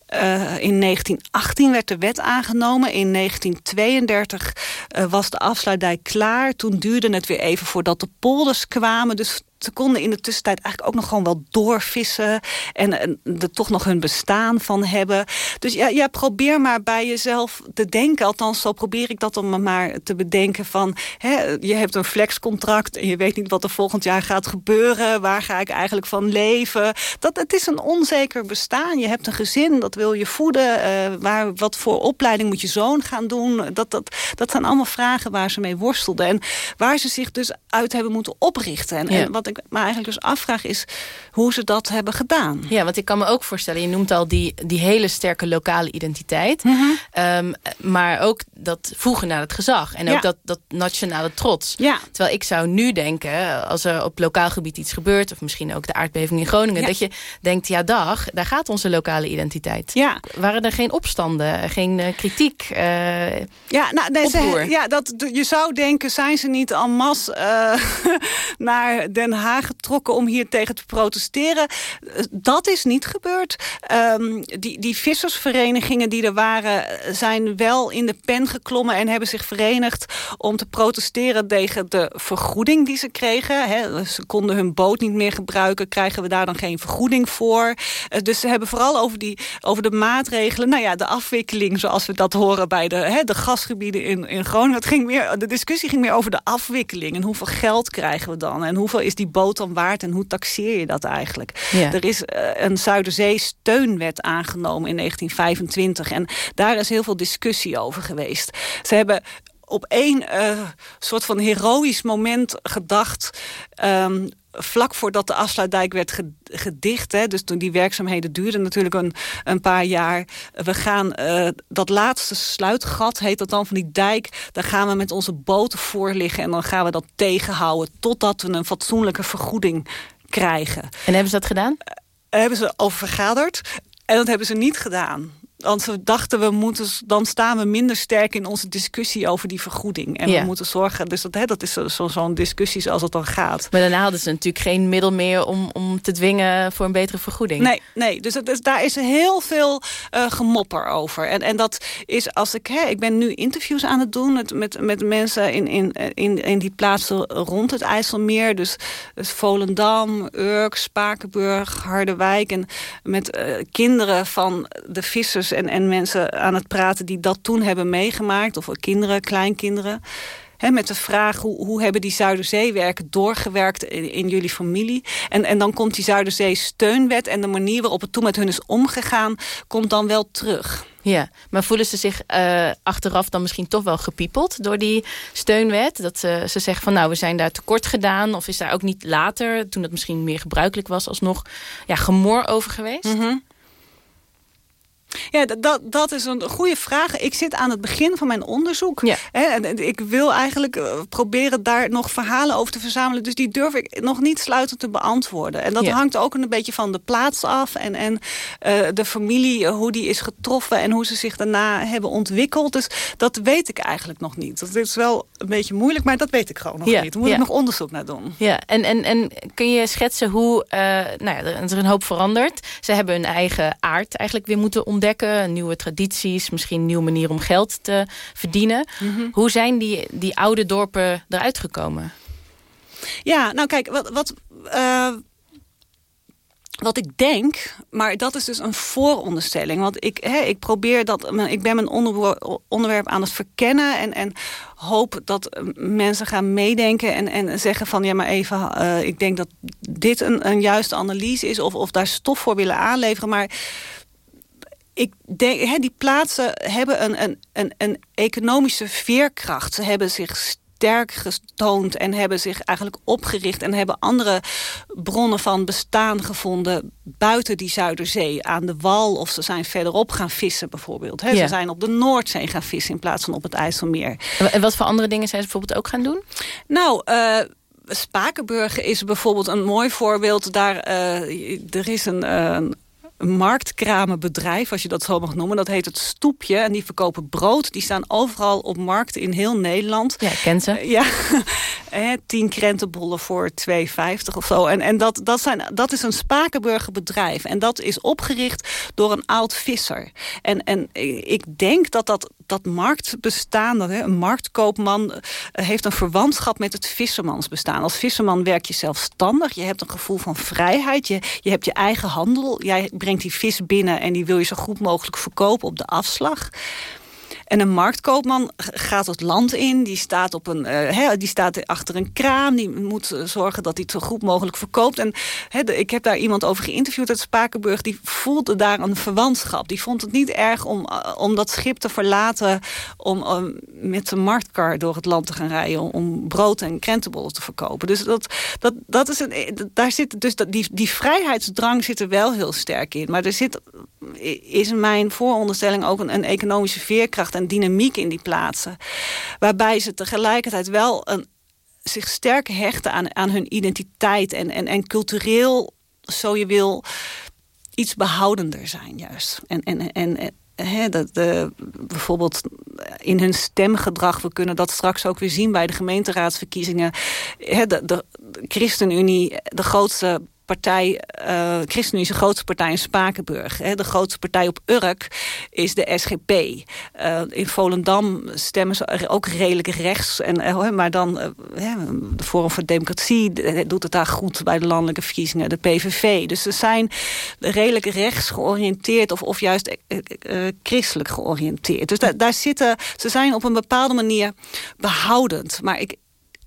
[SPEAKER 9] Eh, in 1918 werd de wet aangenomen. In 1932 eh, was de afsluitdijk klaar. Toen duurde het weer even voordat de polders kwamen. Dus ze konden in de tussentijd eigenlijk ook nog gewoon wel doorvissen... en, en er toch nog hun bestaan van hebben. Dus ja, ja, probeer maar bij jezelf te denken. Althans, zo probeer ik dat om maar te bedenken van... Hè, je hebt een flexcontract en je weet niet wat er volgend jaar gaat gebeuren. Waar ga ik eigenlijk van leven? Dat, het is een onzeker bestaan. Je hebt een gezin, dat wil je voeden. eh, waar, wat voor opleiding moet je zoon gaan doen? Dat, dat, dat zijn allemaal vragen waar ze mee worstelden. En waar ze zich dus uit hebben moeten oprichten. En,
[SPEAKER 5] Ja.
[SPEAKER 9] en wat ik me eigenlijk dus afvraag is hoe ze dat hebben gedaan.
[SPEAKER 5] Ja, want ik kan me ook voorstellen, je noemt al die, die hele sterke lokale identiteit. Ehm, maar ook dat voegen naar het gezag. En ook
[SPEAKER 9] Ja.
[SPEAKER 5] dat, dat nationale trots.
[SPEAKER 9] Ja.
[SPEAKER 5] Terwijl ik zou nu denken, als er op lokaal gebied iets gebeurt... of misschien ook de aardbeving in Groningen...
[SPEAKER 9] Ja.
[SPEAKER 5] dat je denkt, ja dag, daar gaat onze lokale identiteit.
[SPEAKER 9] Ja.
[SPEAKER 5] Waren er geen opstanden, geen eh, kritiek? eh,
[SPEAKER 9] Ja, nou, nee, ze- ja dat, je zou denken, zijn ze niet en masse eh, naar Den Haag getrokken om hier tegen te protesteren? Dat is niet gebeurd. Ehm, die, die vissersverenigingen die er waren, zijn wel in de pen geklommen en hebben zich verenigd om te protesteren tegen de vergoeding die ze kregen. Ze konden hun boot niet meer gebruiken, krijgen we daar dan geen vergoeding voor? Eh, dus ze hebben vooral over, die, over de maatregelen, nou ja, de afwikkeling zoals we dat horen bij de, de gasgebieden in, in Groningen. Het ging meer, de discussie ging meer over de afwikkeling en hoeveel geld krijgen we dan en hoeveel is die boot dan waard en hoe taxeer je dat eigenlijk?
[SPEAKER 5] Ja.
[SPEAKER 9] Er is eh, een Zuiderzee steunwet aangenomen in 1925 en daar is heel veel discussie over geweest. Ze hebben op één eh, soort van heroïsch moment gedacht... ehm, vlak voordat de afsluitdijk werd ge- gedicht... Hè, dus toen die werkzaamheden duurden natuurlijk een, een paar jaar... we gaan eh, dat laatste sluitgat, heet dat dan, van die dijk... daar gaan we met onze boten voor liggen... en dan gaan we dat tegenhouden... totdat we een fatsoenlijke vergoeding krijgen.
[SPEAKER 5] en hebben ze dat gedaan?
[SPEAKER 9] Daar hebben ze over vergaderd en dat hebben ze niet gedaan. Dan ze dachten we moeten, dan staan we minder sterk in onze discussie over die vergoeding. En
[SPEAKER 5] Ja.
[SPEAKER 9] we moeten zorgen, dus dat, hè, dat is zo- zo- zo'n discussie zoals het dan gaat.
[SPEAKER 5] Maar daarna hadden ze natuurlijk geen middel meer om, om te dwingen voor een betere vergoeding.
[SPEAKER 9] Nee, nee dus, daar is heel veel eh, gemopper over. En, en dat is als ik... Hè, ik ben nu interviews aan het doen met, met, met mensen in, in, in, in die plaatsen rond het IJsselmeer. Dus, dus Volendam, Urk, Spakenburg, Harderwijk. En met eh, kinderen van de vissers en, en mensen aan het praten... die dat toen hebben meegemaakt. Of kinderen, kleinkinderen. Met de vraag, hoe, hoe hebben die Zuiderzeewerken doorgewerkt in, in jullie familie? En, en dan komt die Zuiderzee steunwet... en de manier waarop het toen met hun is omgegaan... komt dan wel terug.
[SPEAKER 5] Ja, maar voelen ze zich eh, achteraf dan misschien toch wel gepiepeld door die steunwet? Dat ze, ze zeggen van nou, we zijn daar tekort gedaan. Of is daar ook niet later, toen dat misschien meer gebruikelijk was... alsnog ja, gemor over geweest?
[SPEAKER 9] Mhm. Ja, dat- dat, is een goede vraag. Ik zit aan het begin van mijn onderzoek.
[SPEAKER 5] Ja.
[SPEAKER 9] Hè, en ik wil eigenlijk eh, proberen daar nog verhalen over te verzamelen. Dus die durf ik nog niet sluitend te beantwoorden. En dat
[SPEAKER 5] Ja.
[SPEAKER 9] hangt ook een beetje van de plaats af. En, en eh, de familie, eh, hoe die is getroffen. En hoe ze zich daarna hebben ontwikkeld. Dus dat weet ik eigenlijk nog niet. Dat is wel een beetje moeilijk, maar dat weet ik gewoon nog
[SPEAKER 5] Ja,
[SPEAKER 9] niet. Daar moet ik nog onderzoek naar doen.
[SPEAKER 5] Ja, en, en, en kun je schetsen hoe nou ja, er is een hoop veranderd. Ze hebben hun eigen aard eigenlijk weer moeten ontdekken. Nieuwe tradities, misschien een nieuwe manier om geld te verdienen. Hoe zijn die, die oude dorpen eruit gekomen?
[SPEAKER 9] Ja, nou kijk, wat, wat, eh, wat ik denk, maar dat is dus een vooronderstelling. Want ik, hè, ik probeer dat, ik ben mijn onderwerp aan het verkennen en, en hoop dat eh, mensen gaan meedenken en, en zeggen van ja, maar even, eh, ik denk dat dit een, een juiste analyse is of, of daar stof voor willen aanleveren. Maar ik denk, hè, die plaatsen hebben een, een, een, een economische veerkracht. Ze hebben zich sterk getoond en hebben zich eigenlijk opgericht... en hebben andere bronnen van bestaan gevonden buiten die Zuiderzee. Aan de wal of ze zijn verderop gaan vissen bijvoorbeeld.
[SPEAKER 5] Ja.
[SPEAKER 9] Ze zijn op de Noordzee gaan vissen in plaats van op het IJsselmeer.
[SPEAKER 5] En wat voor andere dingen zijn ze bijvoorbeeld ook gaan doen?
[SPEAKER 9] Nou, eh Spakenburg is bijvoorbeeld een mooi voorbeeld. Daar, eh, er is een, een marktkramenbedrijf, als je dat zo mag noemen. Dat heet het Stoepje en die verkopen brood. Die staan overal op markten in heel Nederland.
[SPEAKER 5] Ja, ik ken ze.
[SPEAKER 9] Eh, Ja, hè, tien krentenbollen voor 2,50 of zo. En, en dat, dat, zijn, dat is een Spakenburger bedrijf. En dat is opgericht door een oud visser. En, en ik denk dat dat, dat marktbestaan, dat, hè, een marktkoopman... eh, heeft een verwantschap met het vissermansbestaan. Als visserman werk je zelfstandig. Je hebt een gevoel van vrijheid. Je, je hebt je eigen handel. Jij brengt die vis binnen en die wil je zo goed mogelijk verkopen op de afslag. En een marktkoopman gaat het land in. Die staat, op een, eh, die staat achter een kraam. Die moet eh, zorgen dat hij het zo goed mogelijk verkoopt. En ik heb daar iemand over geïnterviewd uit Spakenburg. Die voelde daar een verwantschap. Die vond het niet erg om, eh, om dat schip te verlaten... om met de marktkar door het land te gaan rijden... om, om brood en krentenbollen te verkopen. Dus dat, dat, dat is een, daar zit dus dat, die, die vrijheidsdrang zit er wel heel sterk in. Maar er zit, is mijn vooronderstelling ook een, een economische veerkracht en dynamiek in die plaatsen. Waarbij ze tegelijkertijd wel een, zich sterk hechten aan, aan hun identiteit en, en, en cultureel, zo je wil, iets behoudender zijn juist. En, en, en, dat, de, bijvoorbeeld in hun stemgedrag, we kunnen dat straks ook weer zien bij de gemeenteraadsverkiezingen. Hè, de, de, de ChristenUnie, de grootste partij, eh ChristenUnie is de grootste partij in Spakenburg. Hè. De grootste partij op Urk is de SGP. Eh, in Volendam stemmen ze ook redelijk rechts. En, eh, maar dan de Forum voor Democratie doet het daar goed bij de landelijke verkiezingen. De PVV. Dus ze zijn redelijk rechts georiënteerd of, of juist christelijk georiënteerd. Dus daar, daar zitten, ze zijn op een bepaalde manier behoudend. Maar ik,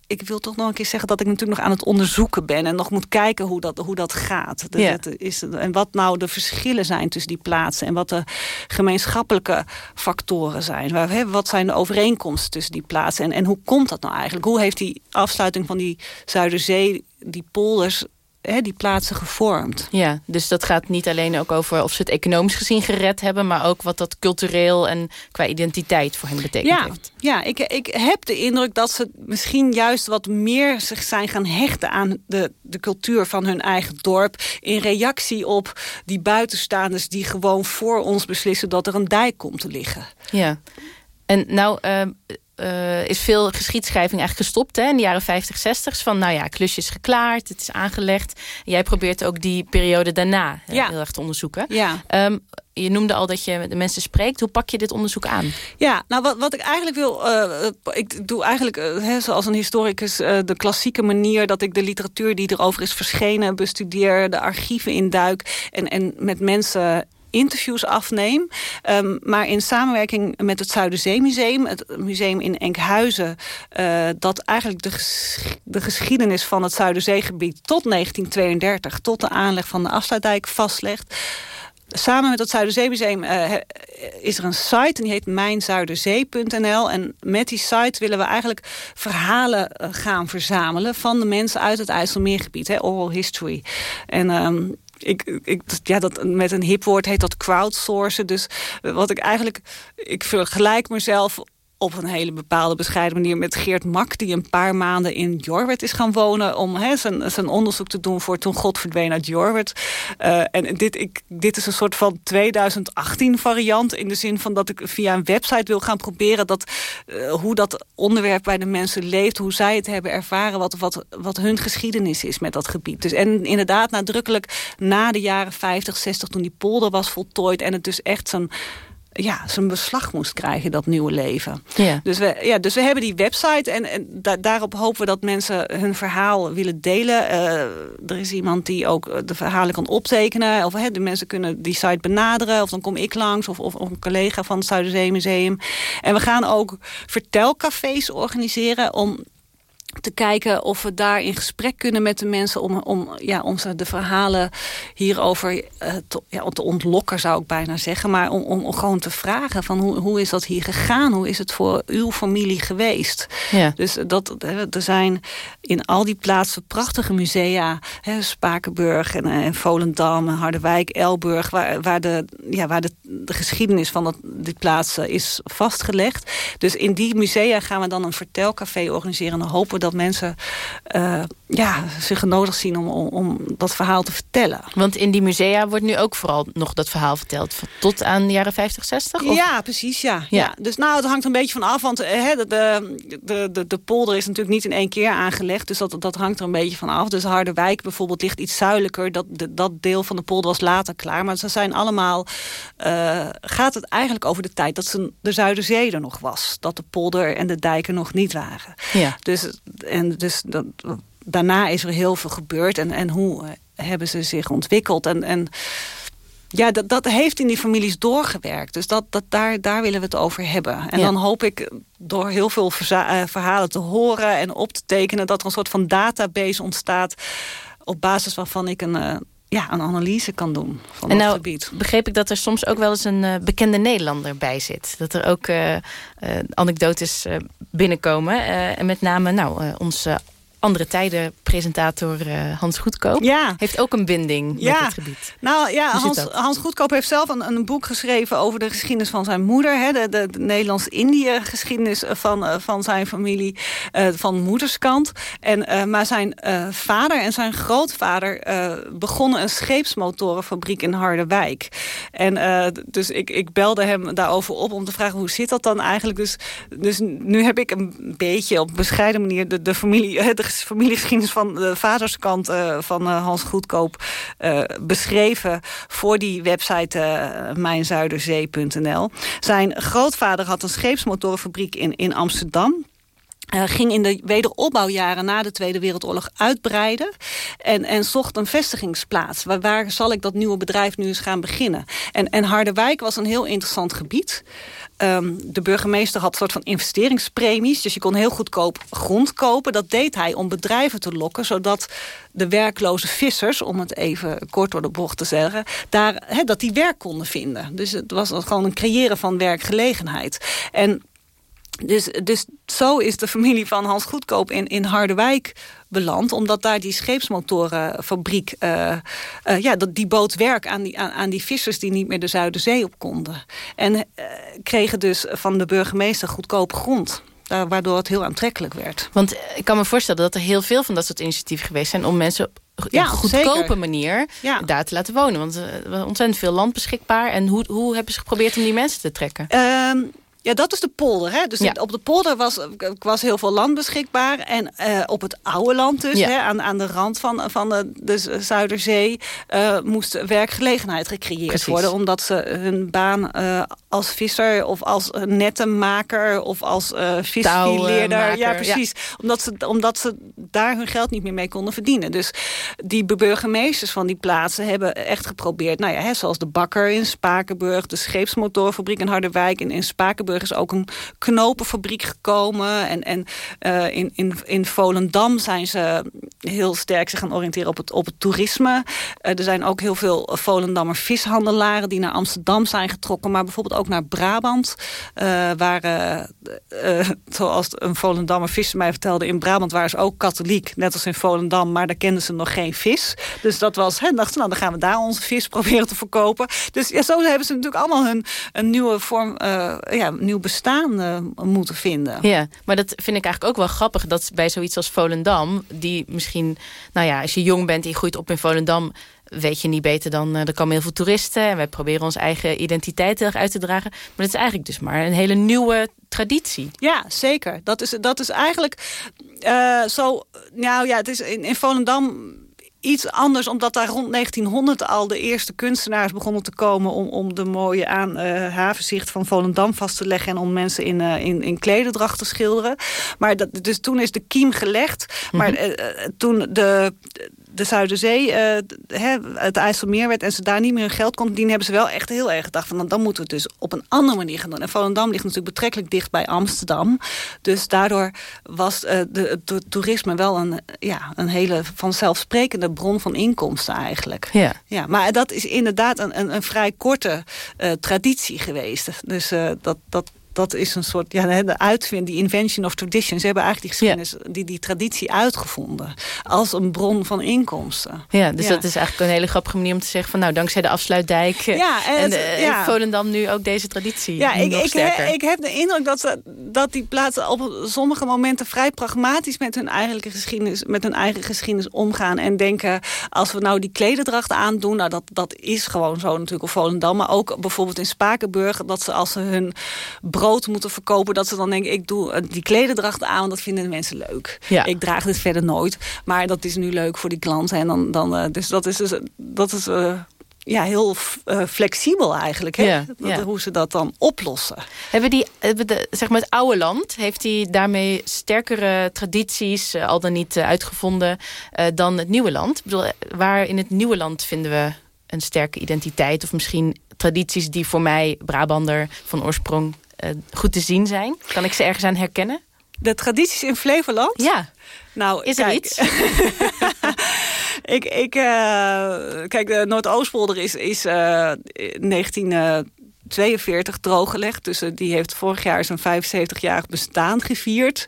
[SPEAKER 9] ik wil toch nog een keer zeggen dat ik natuurlijk nog aan het onderzoeken ben... en nog moet kijken hoe dat, hoe dat gaat. Dat-
[SPEAKER 5] Ja.
[SPEAKER 9] dat is, en wat nou de verschillen zijn tussen die plaatsen... en wat de gemeenschappelijke factoren zijn. Waar, hè, wat zijn de overeenkomsten tussen die plaatsen? En, en hoe komt dat nou eigenlijk? Hoe heeft die afsluiting van die Zuiderzee, die polders... hè, die plaatsen gevormd.
[SPEAKER 5] Ja, dus dat gaat niet alleen ook over of ze het economisch gezien gered hebben... maar ook wat dat cultureel en qua identiteit voor hen betekent
[SPEAKER 9] ja,
[SPEAKER 5] heeft.
[SPEAKER 9] Ja, ik, ik heb de indruk dat ze misschien juist wat meer zich zijn gaan hechten... aan de, de cultuur van hun eigen dorp... in reactie op die buitenstaanders die gewoon voor ons beslissen... dat er een dijk komt te liggen.
[SPEAKER 5] Ja, en nou... Uh, uh, is veel geschiedschrijving eigenlijk gestopt hè, in de jaren 50, 60. Van nou ja, klusje is geklaard, het is aangelegd. jij probeert ook die periode daarna
[SPEAKER 9] ja.
[SPEAKER 5] heel erg te onderzoeken.
[SPEAKER 9] Ja.
[SPEAKER 5] Um, je noemde al dat je met de mensen spreekt. Hoe pak je dit onderzoek aan?
[SPEAKER 9] Ja, nou wat, wat ik eigenlijk wil... Uh, ik doe eigenlijk, uh, hè, zoals een historicus... Uh, de klassieke manier dat ik de literatuur die erover is verschenen... bestudeer, de archieven induik... en, en met mensen interviews afneem. Um, maar in samenwerking met het Zuiderzeemuseum... het museum in Enkhuizen... Uh, dat eigenlijk de, de, geschiedenis van het Zuiderzeegebied... tot 1932, tot de aanleg van de afsluitdijk vastlegt... Samen met het Zuiderzeemuseum uh, is er een site en die heet mijnzuiderzee.nl. En met die site willen we eigenlijk verhalen uh, gaan verzamelen... van de mensen uit het IJsselmeergebied, oral history. En... Um, ik, ik, ja, dat, met een hip woord heet dat crowdsourcen. Dus wat ik eigenlijk... Ik vergelijk mezelf op een hele bepaalde bescheiden manier met Geert Mak... die een paar maanden in Jorwert is gaan wonen... om zijn, zijn onderzoek te doen voor Toen God verdween uit Jorwert. Uh, en dit, ik, dit is een soort van 2018 variant... in de zin van dat ik via een website wil gaan proberen... Dat, uh, hoe dat onderwerp bij de mensen leeft... hoe zij het hebben ervaren... wat, wat, wat hun geschiedenis is met dat gebied. Dus, en inderdaad nadrukkelijk na de jaren 50, 60... toen die polder was voltooid en het dus echt zijn ja, zijn beslag moest krijgen, dat nieuwe leven.
[SPEAKER 5] Ja.
[SPEAKER 9] Dus, we, ja, dus we hebben die website en, en da daarop hopen we dat mensen hun verhaal willen delen. Uh, er is iemand die ook de verhalen kan optekenen. Of hè, de mensen kunnen die site benaderen. Of dan kom ik langs of, of, of een collega van het Zuiderzeemuseum. En we gaan ook vertelcafés organiseren om te kijken of we daar in gesprek kunnen met de mensen... om, om, ja, om ze de verhalen hierover uh, te, ja, te ontlokken, zou ik bijna zeggen. Maar om, om, gewoon te vragen van hoe, hoe is dat hier gegaan? Hoe is het voor uw familie geweest?
[SPEAKER 5] Ja.
[SPEAKER 9] Dus dat, er zijn in al die plaatsen prachtige musea. Hè, Spakenburg en, en Volendam, Harderwijk, Elburg... waar, waar, de, ja, waar de, de geschiedenis van dat, die plaatsen is vastgelegd. Dus in die musea gaan we dan een vertelcafé organiseren... en dan hopen we dat mensen uh, ja, zich genodigd zien om, om, om, dat verhaal te vertellen.
[SPEAKER 5] Want in die musea wordt nu ook vooral nog dat verhaal verteld... tot aan de jaren 50, 60? Of?
[SPEAKER 9] Ja, precies, ja. ja. ja. Dus nou, het hangt een beetje van af, want uh, de, de, de, de polder is natuurlijk niet in één keer aangelegd... dus dat, dat hangt er een beetje van af. Dus Harderwijk bijvoorbeeld ligt iets zuidelijker. Dat, de, dat deel van de polder was later klaar. Maar ze zijn allemaal... Uh, gaat het eigenlijk over de tijd dat ze, de Zuiderzee er nog was. Dat de polder en de dijken nog niet waren.
[SPEAKER 5] Ja.
[SPEAKER 9] Dus en dus dat, daarna is er heel veel gebeurd. En, en hoe hebben ze zich ontwikkeld? En, en ja, dat, dat heeft in die families doorgewerkt. Dus dat, dat, daar, daar willen we het over hebben. En
[SPEAKER 5] Ja.
[SPEAKER 9] dan hoop ik door heel veel eh, verhalen te horen en op te tekenen... dat er een soort van database ontstaat... op basis waarvan ik een, eh, ja, een analyse kan doen van
[SPEAKER 5] En
[SPEAKER 9] dat
[SPEAKER 5] nou
[SPEAKER 9] gebied.
[SPEAKER 5] begreep ik dat er soms ook wel eens een eh, bekende Nederlander bij zit. Dat er ook eh, eh, anekdotes eh, binnenkomen. Eh, en met name nou, eh, onze andere tijden presentator eh, Hans Goedkoop.
[SPEAKER 9] Ja.
[SPEAKER 5] Heeft ook een binding
[SPEAKER 9] Ja.
[SPEAKER 5] met het gebied.
[SPEAKER 9] Nou ja, Hans? Hans Goedkoop heeft zelf een, een boek geschreven over de geschiedenis van zijn moeder. Hè, de, de, de Nederlands-Indië geschiedenis van, eh, van zijn familie, eh, van moederskant. En, eh, maar zijn eh, vader en zijn grootvader eh, begonnen een scheepsmotorenfabriek in Harderwijk. En eh, dus ik, ik belde hem daarover op om te vragen hoe zit dat dan eigenlijk. Dus, dus nu heb ik een beetje op bescheiden manier de, de, familie, eh, de familiegeschiedenis van de vaderskant eh, van eh, Hans Goedkoop eh, beschreven voor die website mijnzuiderzee.nl. Zijn grootvader had een scheepsmotorenfabriek in, in Amsterdam. Uh, ging in de wederopbouwjaren na de Tweede Wereldoorlog uitbreiden. En, en zocht een vestigingsplaats. Waar, waar zal ik dat nieuwe bedrijf nu eens gaan beginnen? En, en Harderwijk was een heel interessant gebied. Um, de burgemeester had een soort van investeringspremies. Dus je kon heel goedkoop grond kopen. Dat deed hij om bedrijven te lokken. Zodat de werkloze vissers, om het even kort door de bocht te zeggen... Daar, dat die werk konden vinden. Dus het was gewoon een creëren van werkgelegenheid. En Dus, dus zo is de familie van Hans Goedkoop in, in Harderwijk beland. Omdat daar die scheepsmotorenfabriek... Uh, uh, ja, dat, die bood werk aan die, aan, aan, die vissers die niet meer de Zuiderzee op konden. En uh, kregen dus van de burgemeester goedkoop grond. waardoor het heel aantrekkelijk werd.
[SPEAKER 5] Want ik kan me voorstellen dat er heel veel van dat soort initiatieven geweest zijn... om mensen op ja, goedkope zeker. manier ja. daar te laten wonen. Want er was ontzettend veel land beschikbaar. En hoe, hoe hebben ze geprobeerd om die mensen te trekken?
[SPEAKER 9] Um, ja, dat is de polder. Hè? Dus op de polder was, was heel veel land beschikbaar. En uh, op het oude land dus, hè, aan, aan de rand van, van de, de Zuiderzee... Uh, moest werkgelegenheid gecreëerd Precies. worden. Omdat ze hun baan uh, als visser of als nettenmaker... of als visfileerder... Ja, precies. Ja. Omdat, ze, omdat ze daar hun geld niet meer mee konden verdienen. Dus die burgemeesters van die plaatsen hebben echt geprobeerd... Nou ja, hè, zoals de bakker in Spakenburg... de scheepsmotorfabriek in Harderwijk en in Spakenburg is ook een knopenfabriek gekomen. En, en uh, in, in, in Volendam zijn ze heel sterk zich gaan oriënteren op het, op het toerisme. Uh, er zijn ook heel veel Volendammer vishandelaren die naar Amsterdam zijn getrokken. Maar bijvoorbeeld ook naar Brabant. Uh, waar, zoals een Volendammer visser mij vertelde, in Brabant waren ze ook katholiek. Net als in Volendam, maar daar kenden ze nog geen vis. Dus dat was, hè, dachten nou dan gaan we daar onze vis proberen te verkopen. Dus ja, zo hebben ze natuurlijk allemaal hun een nieuwe vorm, ja, nieuw bestaan uh, moeten vinden.
[SPEAKER 5] Ja, maar dat vind ik eigenlijk ook wel grappig... dat bij zoiets als Volendam, die misschien... nou ja, als je jong bent en je groeit op in Volendam weet je niet beter dan... Uh, er komen heel veel toeristen en wij proberen onze eigen identiteit erg uit te dragen. Maar het is eigenlijk dus maar een hele nieuwe traditie.
[SPEAKER 9] Ja, zeker. Dat is, dat is eigenlijk uh, zo... Nou ja, het is in, in Volendam iets anders, omdat daar rond 1900 al de eerste kunstenaars begonnen te komen... om, om de mooie aan, uh, havenzicht van Volendam vast te leggen... en om mensen in, uh, in, in klederdracht te schilderen. Maar dat, dus toen is de kiem gelegd. Maar uh, toen de de Zuiderzee, uh, het IJsselmeer werd... en ze daar niet meer hun geld konden verdienen... hebben ze wel echt heel erg gedacht van... dan moeten we het dus op een andere manier gaan doen. En Volendam ligt natuurlijk betrekkelijk dicht bij Amsterdam. Dus daardoor was uh, de, de, toerisme wel een, ja, een hele vanzelfsprekende bron van inkomsten eigenlijk.
[SPEAKER 5] Ja.
[SPEAKER 9] Ja, maar dat is inderdaad een, een, een vrij korte uh, traditie geweest. Dus dat, dat, dat is een soort, ja, de uitvind, die invention of tradition. Ze hebben eigenlijk die geschiedenis, die, die traditie uitgevonden. Als een bron van inkomsten.
[SPEAKER 5] Ja, dus dat is eigenlijk een hele grappige manier om te zeggen van nou, dankzij de afsluitdijk ja, en, en de, ja. Volendam nu ook deze traditie.
[SPEAKER 9] Ja, ik, ik, ik, heb de indruk dat, ze, dat die plaatsen op sommige momenten vrij pragmatisch met hun, eigenlijke geschiedenis, met hun eigen geschiedenis omgaan. En denken, als we nou die klederdracht aandoen, nou dat, dat is gewoon zo natuurlijk op Volendam. Maar ook bijvoorbeeld in Spakenburg, dat ze als ze hun brood brood moeten verkopen... dat ze dan denken, ik doe eh, die klededracht aan... dat vinden de mensen leuk. Ja. Ik draag dit verder nooit. Maar dat is nu leuk voor die klanten. En dan, dan, uh, dus dat is, dus, dat is uh, ja, heel uh, flexibel eigenlijk. Hè? Ja, ja. Hoe ze dat dan oplossen.
[SPEAKER 5] Hebben die, de, zeg maar het oude land, heeft hij daarmee sterkere tradities... al dan niet uitgevonden dan het nieuwe land? Ik bedoel, waar in het nieuwe land vinden we een sterke identiteit... of misschien tradities die voor mij, Brabander van oorsprong goed te zien zijn? Kan ik ze ergens aan herkennen?
[SPEAKER 9] De tradities in Flevoland?
[SPEAKER 5] Ja.
[SPEAKER 9] Nou,
[SPEAKER 5] is er iets?
[SPEAKER 9] ik, ik, uh, kijk, de Noordoostpolder is, is uh, 1942 drooggelegd. Dus die heeft vorig jaar zijn 75-jarig bestaan gevierd.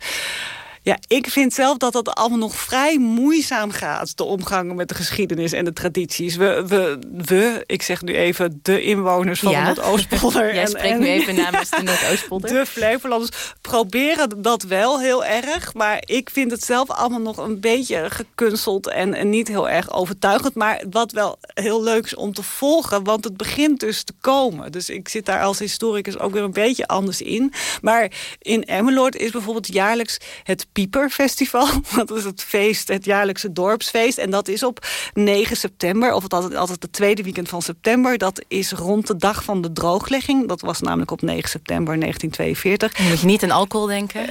[SPEAKER 9] Ja, ik vind zelf dat dat allemaal nog vrij moeizaam gaat. De omgang met de geschiedenis en de tradities. We, we, we ik zeg nu even de inwoners van ja. de Noordoostpolder.
[SPEAKER 5] Jij spreekt en, nu even namens de Noordoostpolder.
[SPEAKER 9] De Flevolanders proberen dat wel heel erg. Maar ik vind het zelf allemaal nog een beetje gekunsteld en, en niet heel erg overtuigend. Maar wat wel heel leuk is om te volgen. Want het begint dus te komen. Dus ik zit daar als historicus ook weer een beetje anders in. Maar in Emmeloord is bijvoorbeeld jaarlijks het Pieperfestival. Dat is het feest, het jaarlijkse dorpsfeest. En dat is op 9 september, of altijd, altijd het tweede weekend van september. Dat is rond de dag van de drooglegging. Dat was namelijk op 9 september 1942.
[SPEAKER 5] Dan moet je niet aan alcohol denken.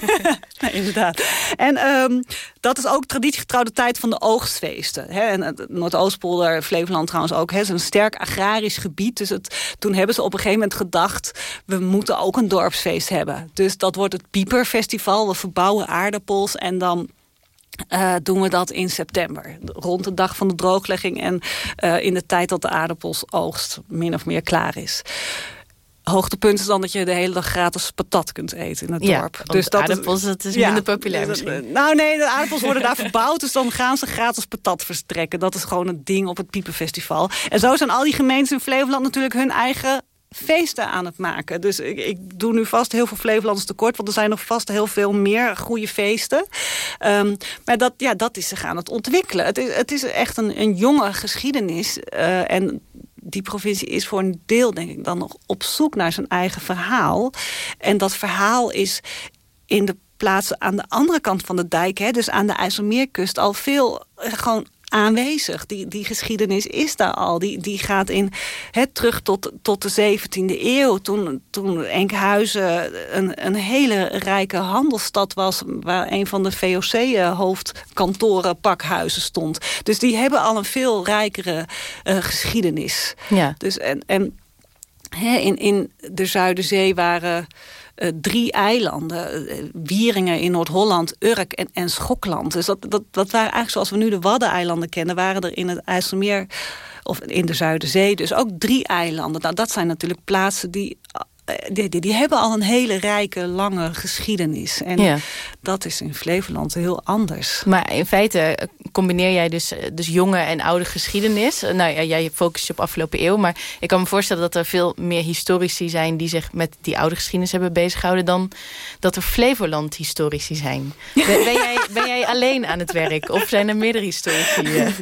[SPEAKER 9] nee, inderdaad. En um, dat is ook traditiegetrouw de tijd van de oogstfeesten. Hè? En Noordoostpolder, Flevoland trouwens ook, is een sterk agrarisch gebied. Dus het, toen hebben ze op een gegeven moment gedacht... we moeten ook een dorpsfeest hebben. Dus dat wordt het Pieperfestival. We verbouwen aardappels en dan... Uh, doen we dat in september. Rond de dag van de drooglegging en uh, in de tijd dat de aardappelsoogst min of meer klaar is. hoogtepunt is dan dat je de hele dag gratis patat kunt eten in het
[SPEAKER 5] Ja,
[SPEAKER 9] dorp. Dus dat
[SPEAKER 5] aardappels, dat is minder populair misschien.
[SPEAKER 9] Nou nee, de aardappels worden daar verbouwd. Dus dan gaan ze gratis patat verstrekken. Dat is gewoon het ding op het Piepenfestival. En zo zijn al die gemeentes in Flevoland natuurlijk hun eigen feesten aan het maken. Dus ik, ik doe nu vast heel veel Flevolanders tekort... want er zijn nog vast heel veel meer goede feesten. Ehm, maar dat, ja, dat is zich aan het ontwikkelen. Het is, het is echt een, een jonge geschiedenis. eh, en die provincie is voor een deel, denk ik, dan nog op zoek naar zijn eigen verhaal. En dat verhaal is in de plaatsen aan de andere kant van de dijk... Hè, dus aan de IJsselmeerkust, al veel eh, gewoon aanwezig. Die, die geschiedenis is daar al. Die, die gaat in, hè, terug tot, tot de 17e eeuw. Toen, toen Enkhuizen een, een hele rijke handelsstad was... waar een van de VOC-hoofdkantoren pakhuizen stond. Dus die hebben al een veel rijkere eh, geschiedenis.
[SPEAKER 5] Ja.
[SPEAKER 9] Dus en, en in, in de Zuiderzee waren eh, drie eilanden. eh, Wieringen in Noord-Holland, Urk en, en Schokland. Dus dat, dat, dat waren eigenlijk zoals we nu de Waddeneilanden kennen... waren er in het IJsselmeer of in de Zuiderzee dus ook drie eilanden. Nou, dat zijn natuurlijk plaatsen die... eh, Die, die, die hebben al een hele rijke, lange geschiedenis. En
[SPEAKER 5] Ja.
[SPEAKER 9] dat is in Flevoland heel anders.
[SPEAKER 5] Maar in feite eh, combineer jij dus, eh, dus jonge en oude geschiedenis. Nou ja, jij focust je op afgelopen eeuw. Maar ik kan me voorstellen dat er veel meer historici zijn... die zich met die oude geschiedenis hebben bezighouden... dan dat er Flevoland historici zijn. Ben, ben, jij, ben jij alleen aan het werk? Of zijn er meerdere historici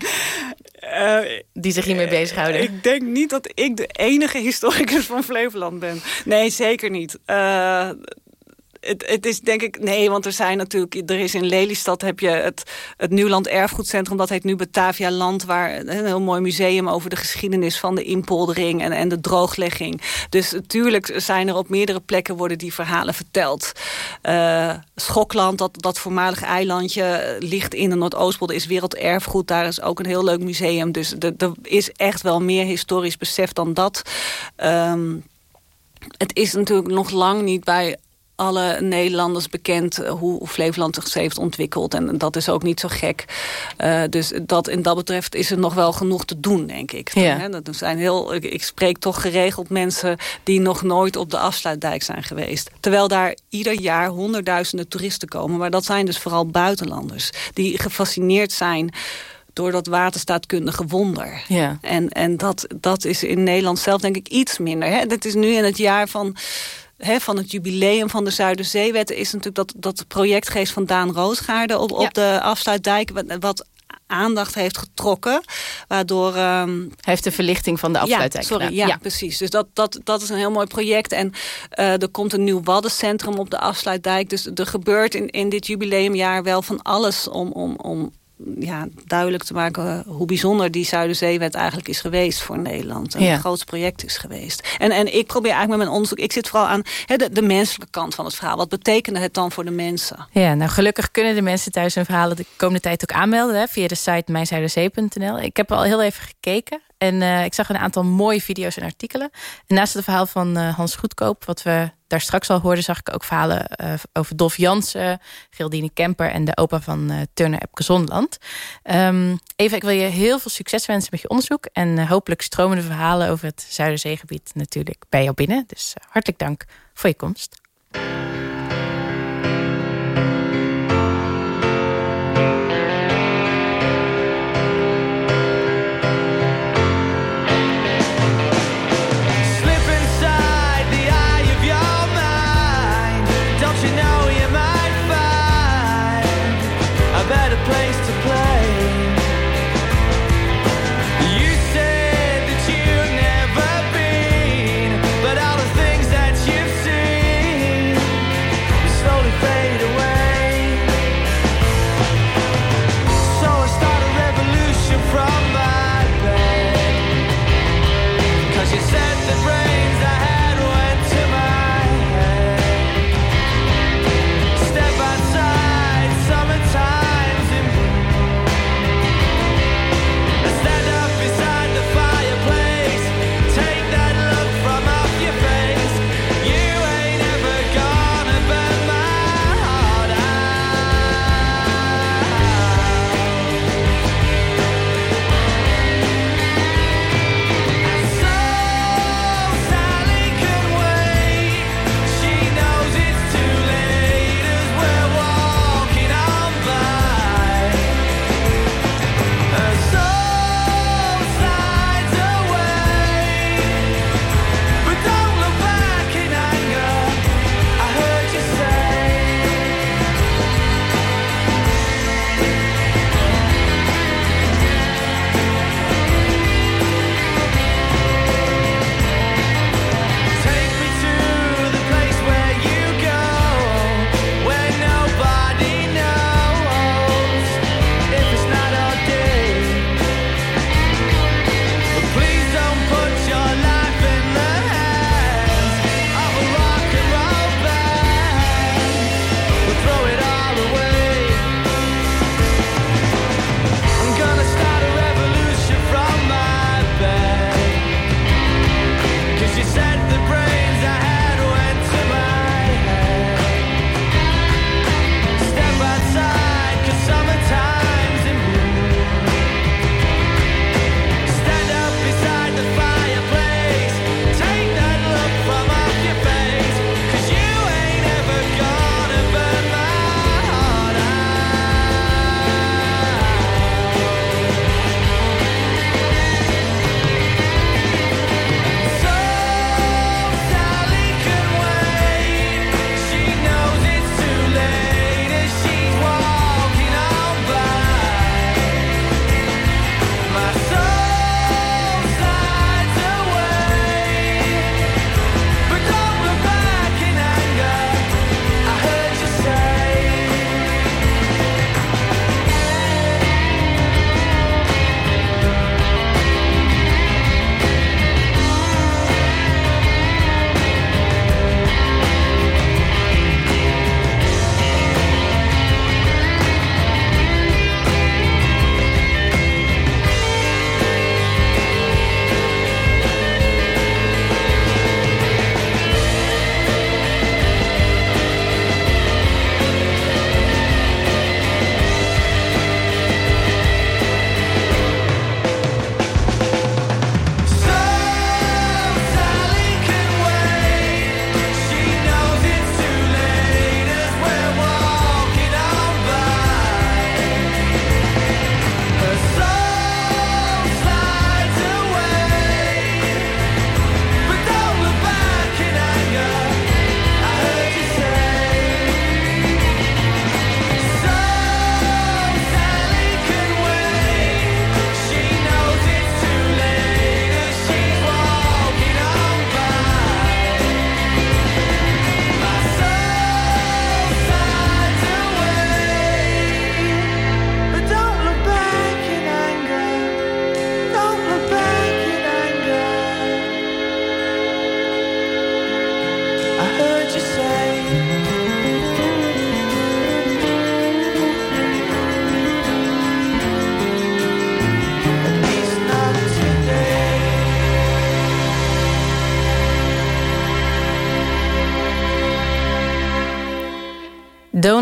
[SPEAKER 5] eh, die zich hiermee bezighouden?
[SPEAKER 9] Ik denk niet dat ik de enige historicus van Flevoland ben. Nee, zeker niet. Eh, het, het is denk ik... Nee, want er zijn natuurlijk... Er is in Lelystad heb je het, het Nieuwland Erfgoedcentrum. Dat heet nu Batavia Land. Waar een heel mooi museum over de geschiedenis van de inpoldering... en, en de drooglegging. Dus natuurlijk zijn er op meerdere plekken... worden die verhalen verteld. Eh, Schokland, dat, dat voormalige eilandje... ligt in de Noordoostpolder, is werelderfgoed. Daar is ook een heel leuk museum. Dus er er is echt wel meer historisch besef dan dat. Ehm, het is natuurlijk nog lang niet bij alle Nederlanders bekend eh, hoe Flevoland zich heeft ontwikkeld. En dat is ook niet zo gek. Eh, dus dat, in dat betreft is er nog wel genoeg te doen, denk ik.
[SPEAKER 5] Ja.
[SPEAKER 9] Hè, dat zijn heel, ik, ik spreek toch geregeld mensen die nog nooit op de afsluitdijk zijn geweest. Terwijl daar ieder jaar honderdduizenden toeristen komen. Maar dat zijn dus vooral buitenlanders. Die gefascineerd zijn door dat waterstaatkundige wonder.
[SPEAKER 5] Ja.
[SPEAKER 9] En, en dat, dat is in Nederland zelf denk ik iets minder. Hè? Dat is nu in het jaar van, hè, van het jubileum van de Zuiderzeewet... is natuurlijk dat, dat projectgeest van Daan Roosgaarde op,
[SPEAKER 5] Ja.
[SPEAKER 9] op de afsluitdijk... wat, wat aandacht heeft getrokken. Waardoor... ehm,
[SPEAKER 5] Hij heeft de verlichting van de afsluitdijk
[SPEAKER 9] ja, sorry, ja, precies. Dus dat, dat, dat is een heel mooi project. En eh, er komt een nieuw waddencentrum op de afsluitdijk. Dus er gebeurt in, in dit jubileumjaar wel van alles om, om, om ja, duidelijk te maken eh, hoe bijzonder die Zuiderzeewet eigenlijk is geweest voor Nederland. Een
[SPEAKER 5] Ja.
[SPEAKER 9] groot project is geweest. En, en ik probeer eigenlijk met mijn onderzoek, ik zit vooral aan de menselijke kant van het verhaal. Wat betekende het dan voor de mensen?
[SPEAKER 5] Ja, nou gelukkig kunnen de mensen thuis hun verhalen de komende tijd ook aanmelden hè, via de site mijnzuiderzee.nl. Ik heb al heel even gekeken en eh, ik zag een aantal mooie video's en artikelen. En naast het verhaal van eh, Hans Goedkoop, wat we daar straks al hoorden, zag ik ook verhalen eh, over Dolf Jansen, Gildine Kemper en de opa van Turner Epke Zonland. Ehm, Eva, ik wil je heel veel succes wensen met je onderzoek en hopelijk stromen de verhalen over het Zuiderzeegebied natuurlijk bij jou binnen. Dus hartelijk dank voor je komst.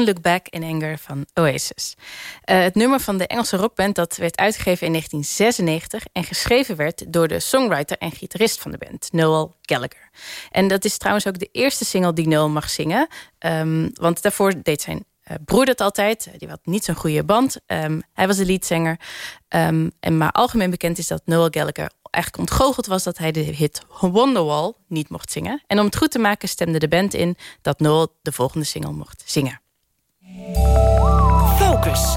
[SPEAKER 5] Look Back in Anger van Oasis. Uh, het nummer van de Engelse rockband dat werd uitgegeven in 1996... en geschreven werd door de songwriter en gitarist van de band, Noel Gallagher. En dat is trouwens ook de eerste single die Noel mag zingen. Um, want daarvoor deed zijn uh, broer dat altijd. Die had niet zo'n goede band. Um, hij was de leadzanger. Um, en maar algemeen bekend is dat Noel Gallagher eigenlijk ontgoocheld was... dat hij de hit Wonderwall niet mocht zingen. En om het goed te maken stemde de band in... dat Noel de volgende single mocht zingen.
[SPEAKER 3] Focus.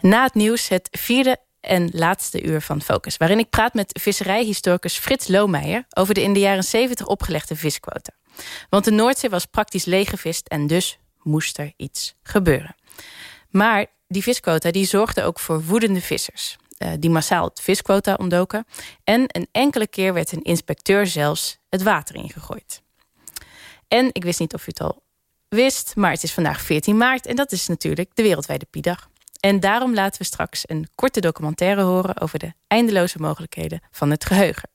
[SPEAKER 5] Na het nieuws het vierde en laatste uur van Focus... waarin ik praat met visserijhistoricus Frits Loomeijer... over de in de jaren 70 opgelegde visquota. Want de Noordzee was praktisch leeggevist... en dus moest er iets gebeuren. Maar die visquota die zorgde ook voor woedende vissers... Uh, die massaal het visquota ontdoken. En een enkele keer werd een inspecteur zelfs het water ingegooid. En ik wist niet of u het al wist, maar het is vandaag 14 maart... en dat is natuurlijk de Wereldwijde Piedag. En daarom laten we straks een korte documentaire horen... over de eindeloze mogelijkheden van het geheugen.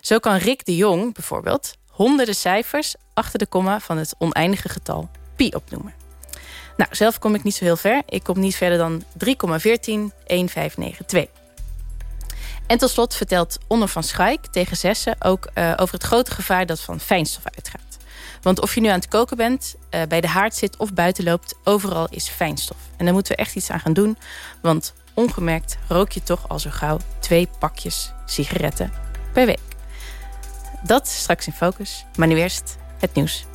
[SPEAKER 5] Zo kan Rick de Jong bijvoorbeeld honderden cijfers... achter de komma van het oneindige getal pi opnoemen. Nou, zelf kom ik niet zo heel ver. Ik kom niet verder dan 3,141592. En tot slot vertelt Onno van Schaik tegen Zessen ook uh, over het grote gevaar dat van fijnstof uitgaat. Want of je nu aan het koken bent, uh, bij de haard zit of buiten loopt, overal is fijnstof. En daar moeten we echt iets aan gaan doen, want ongemerkt rook je toch al zo gauw twee pakjes sigaretten per week. Dat straks in focus, maar nu eerst het nieuws.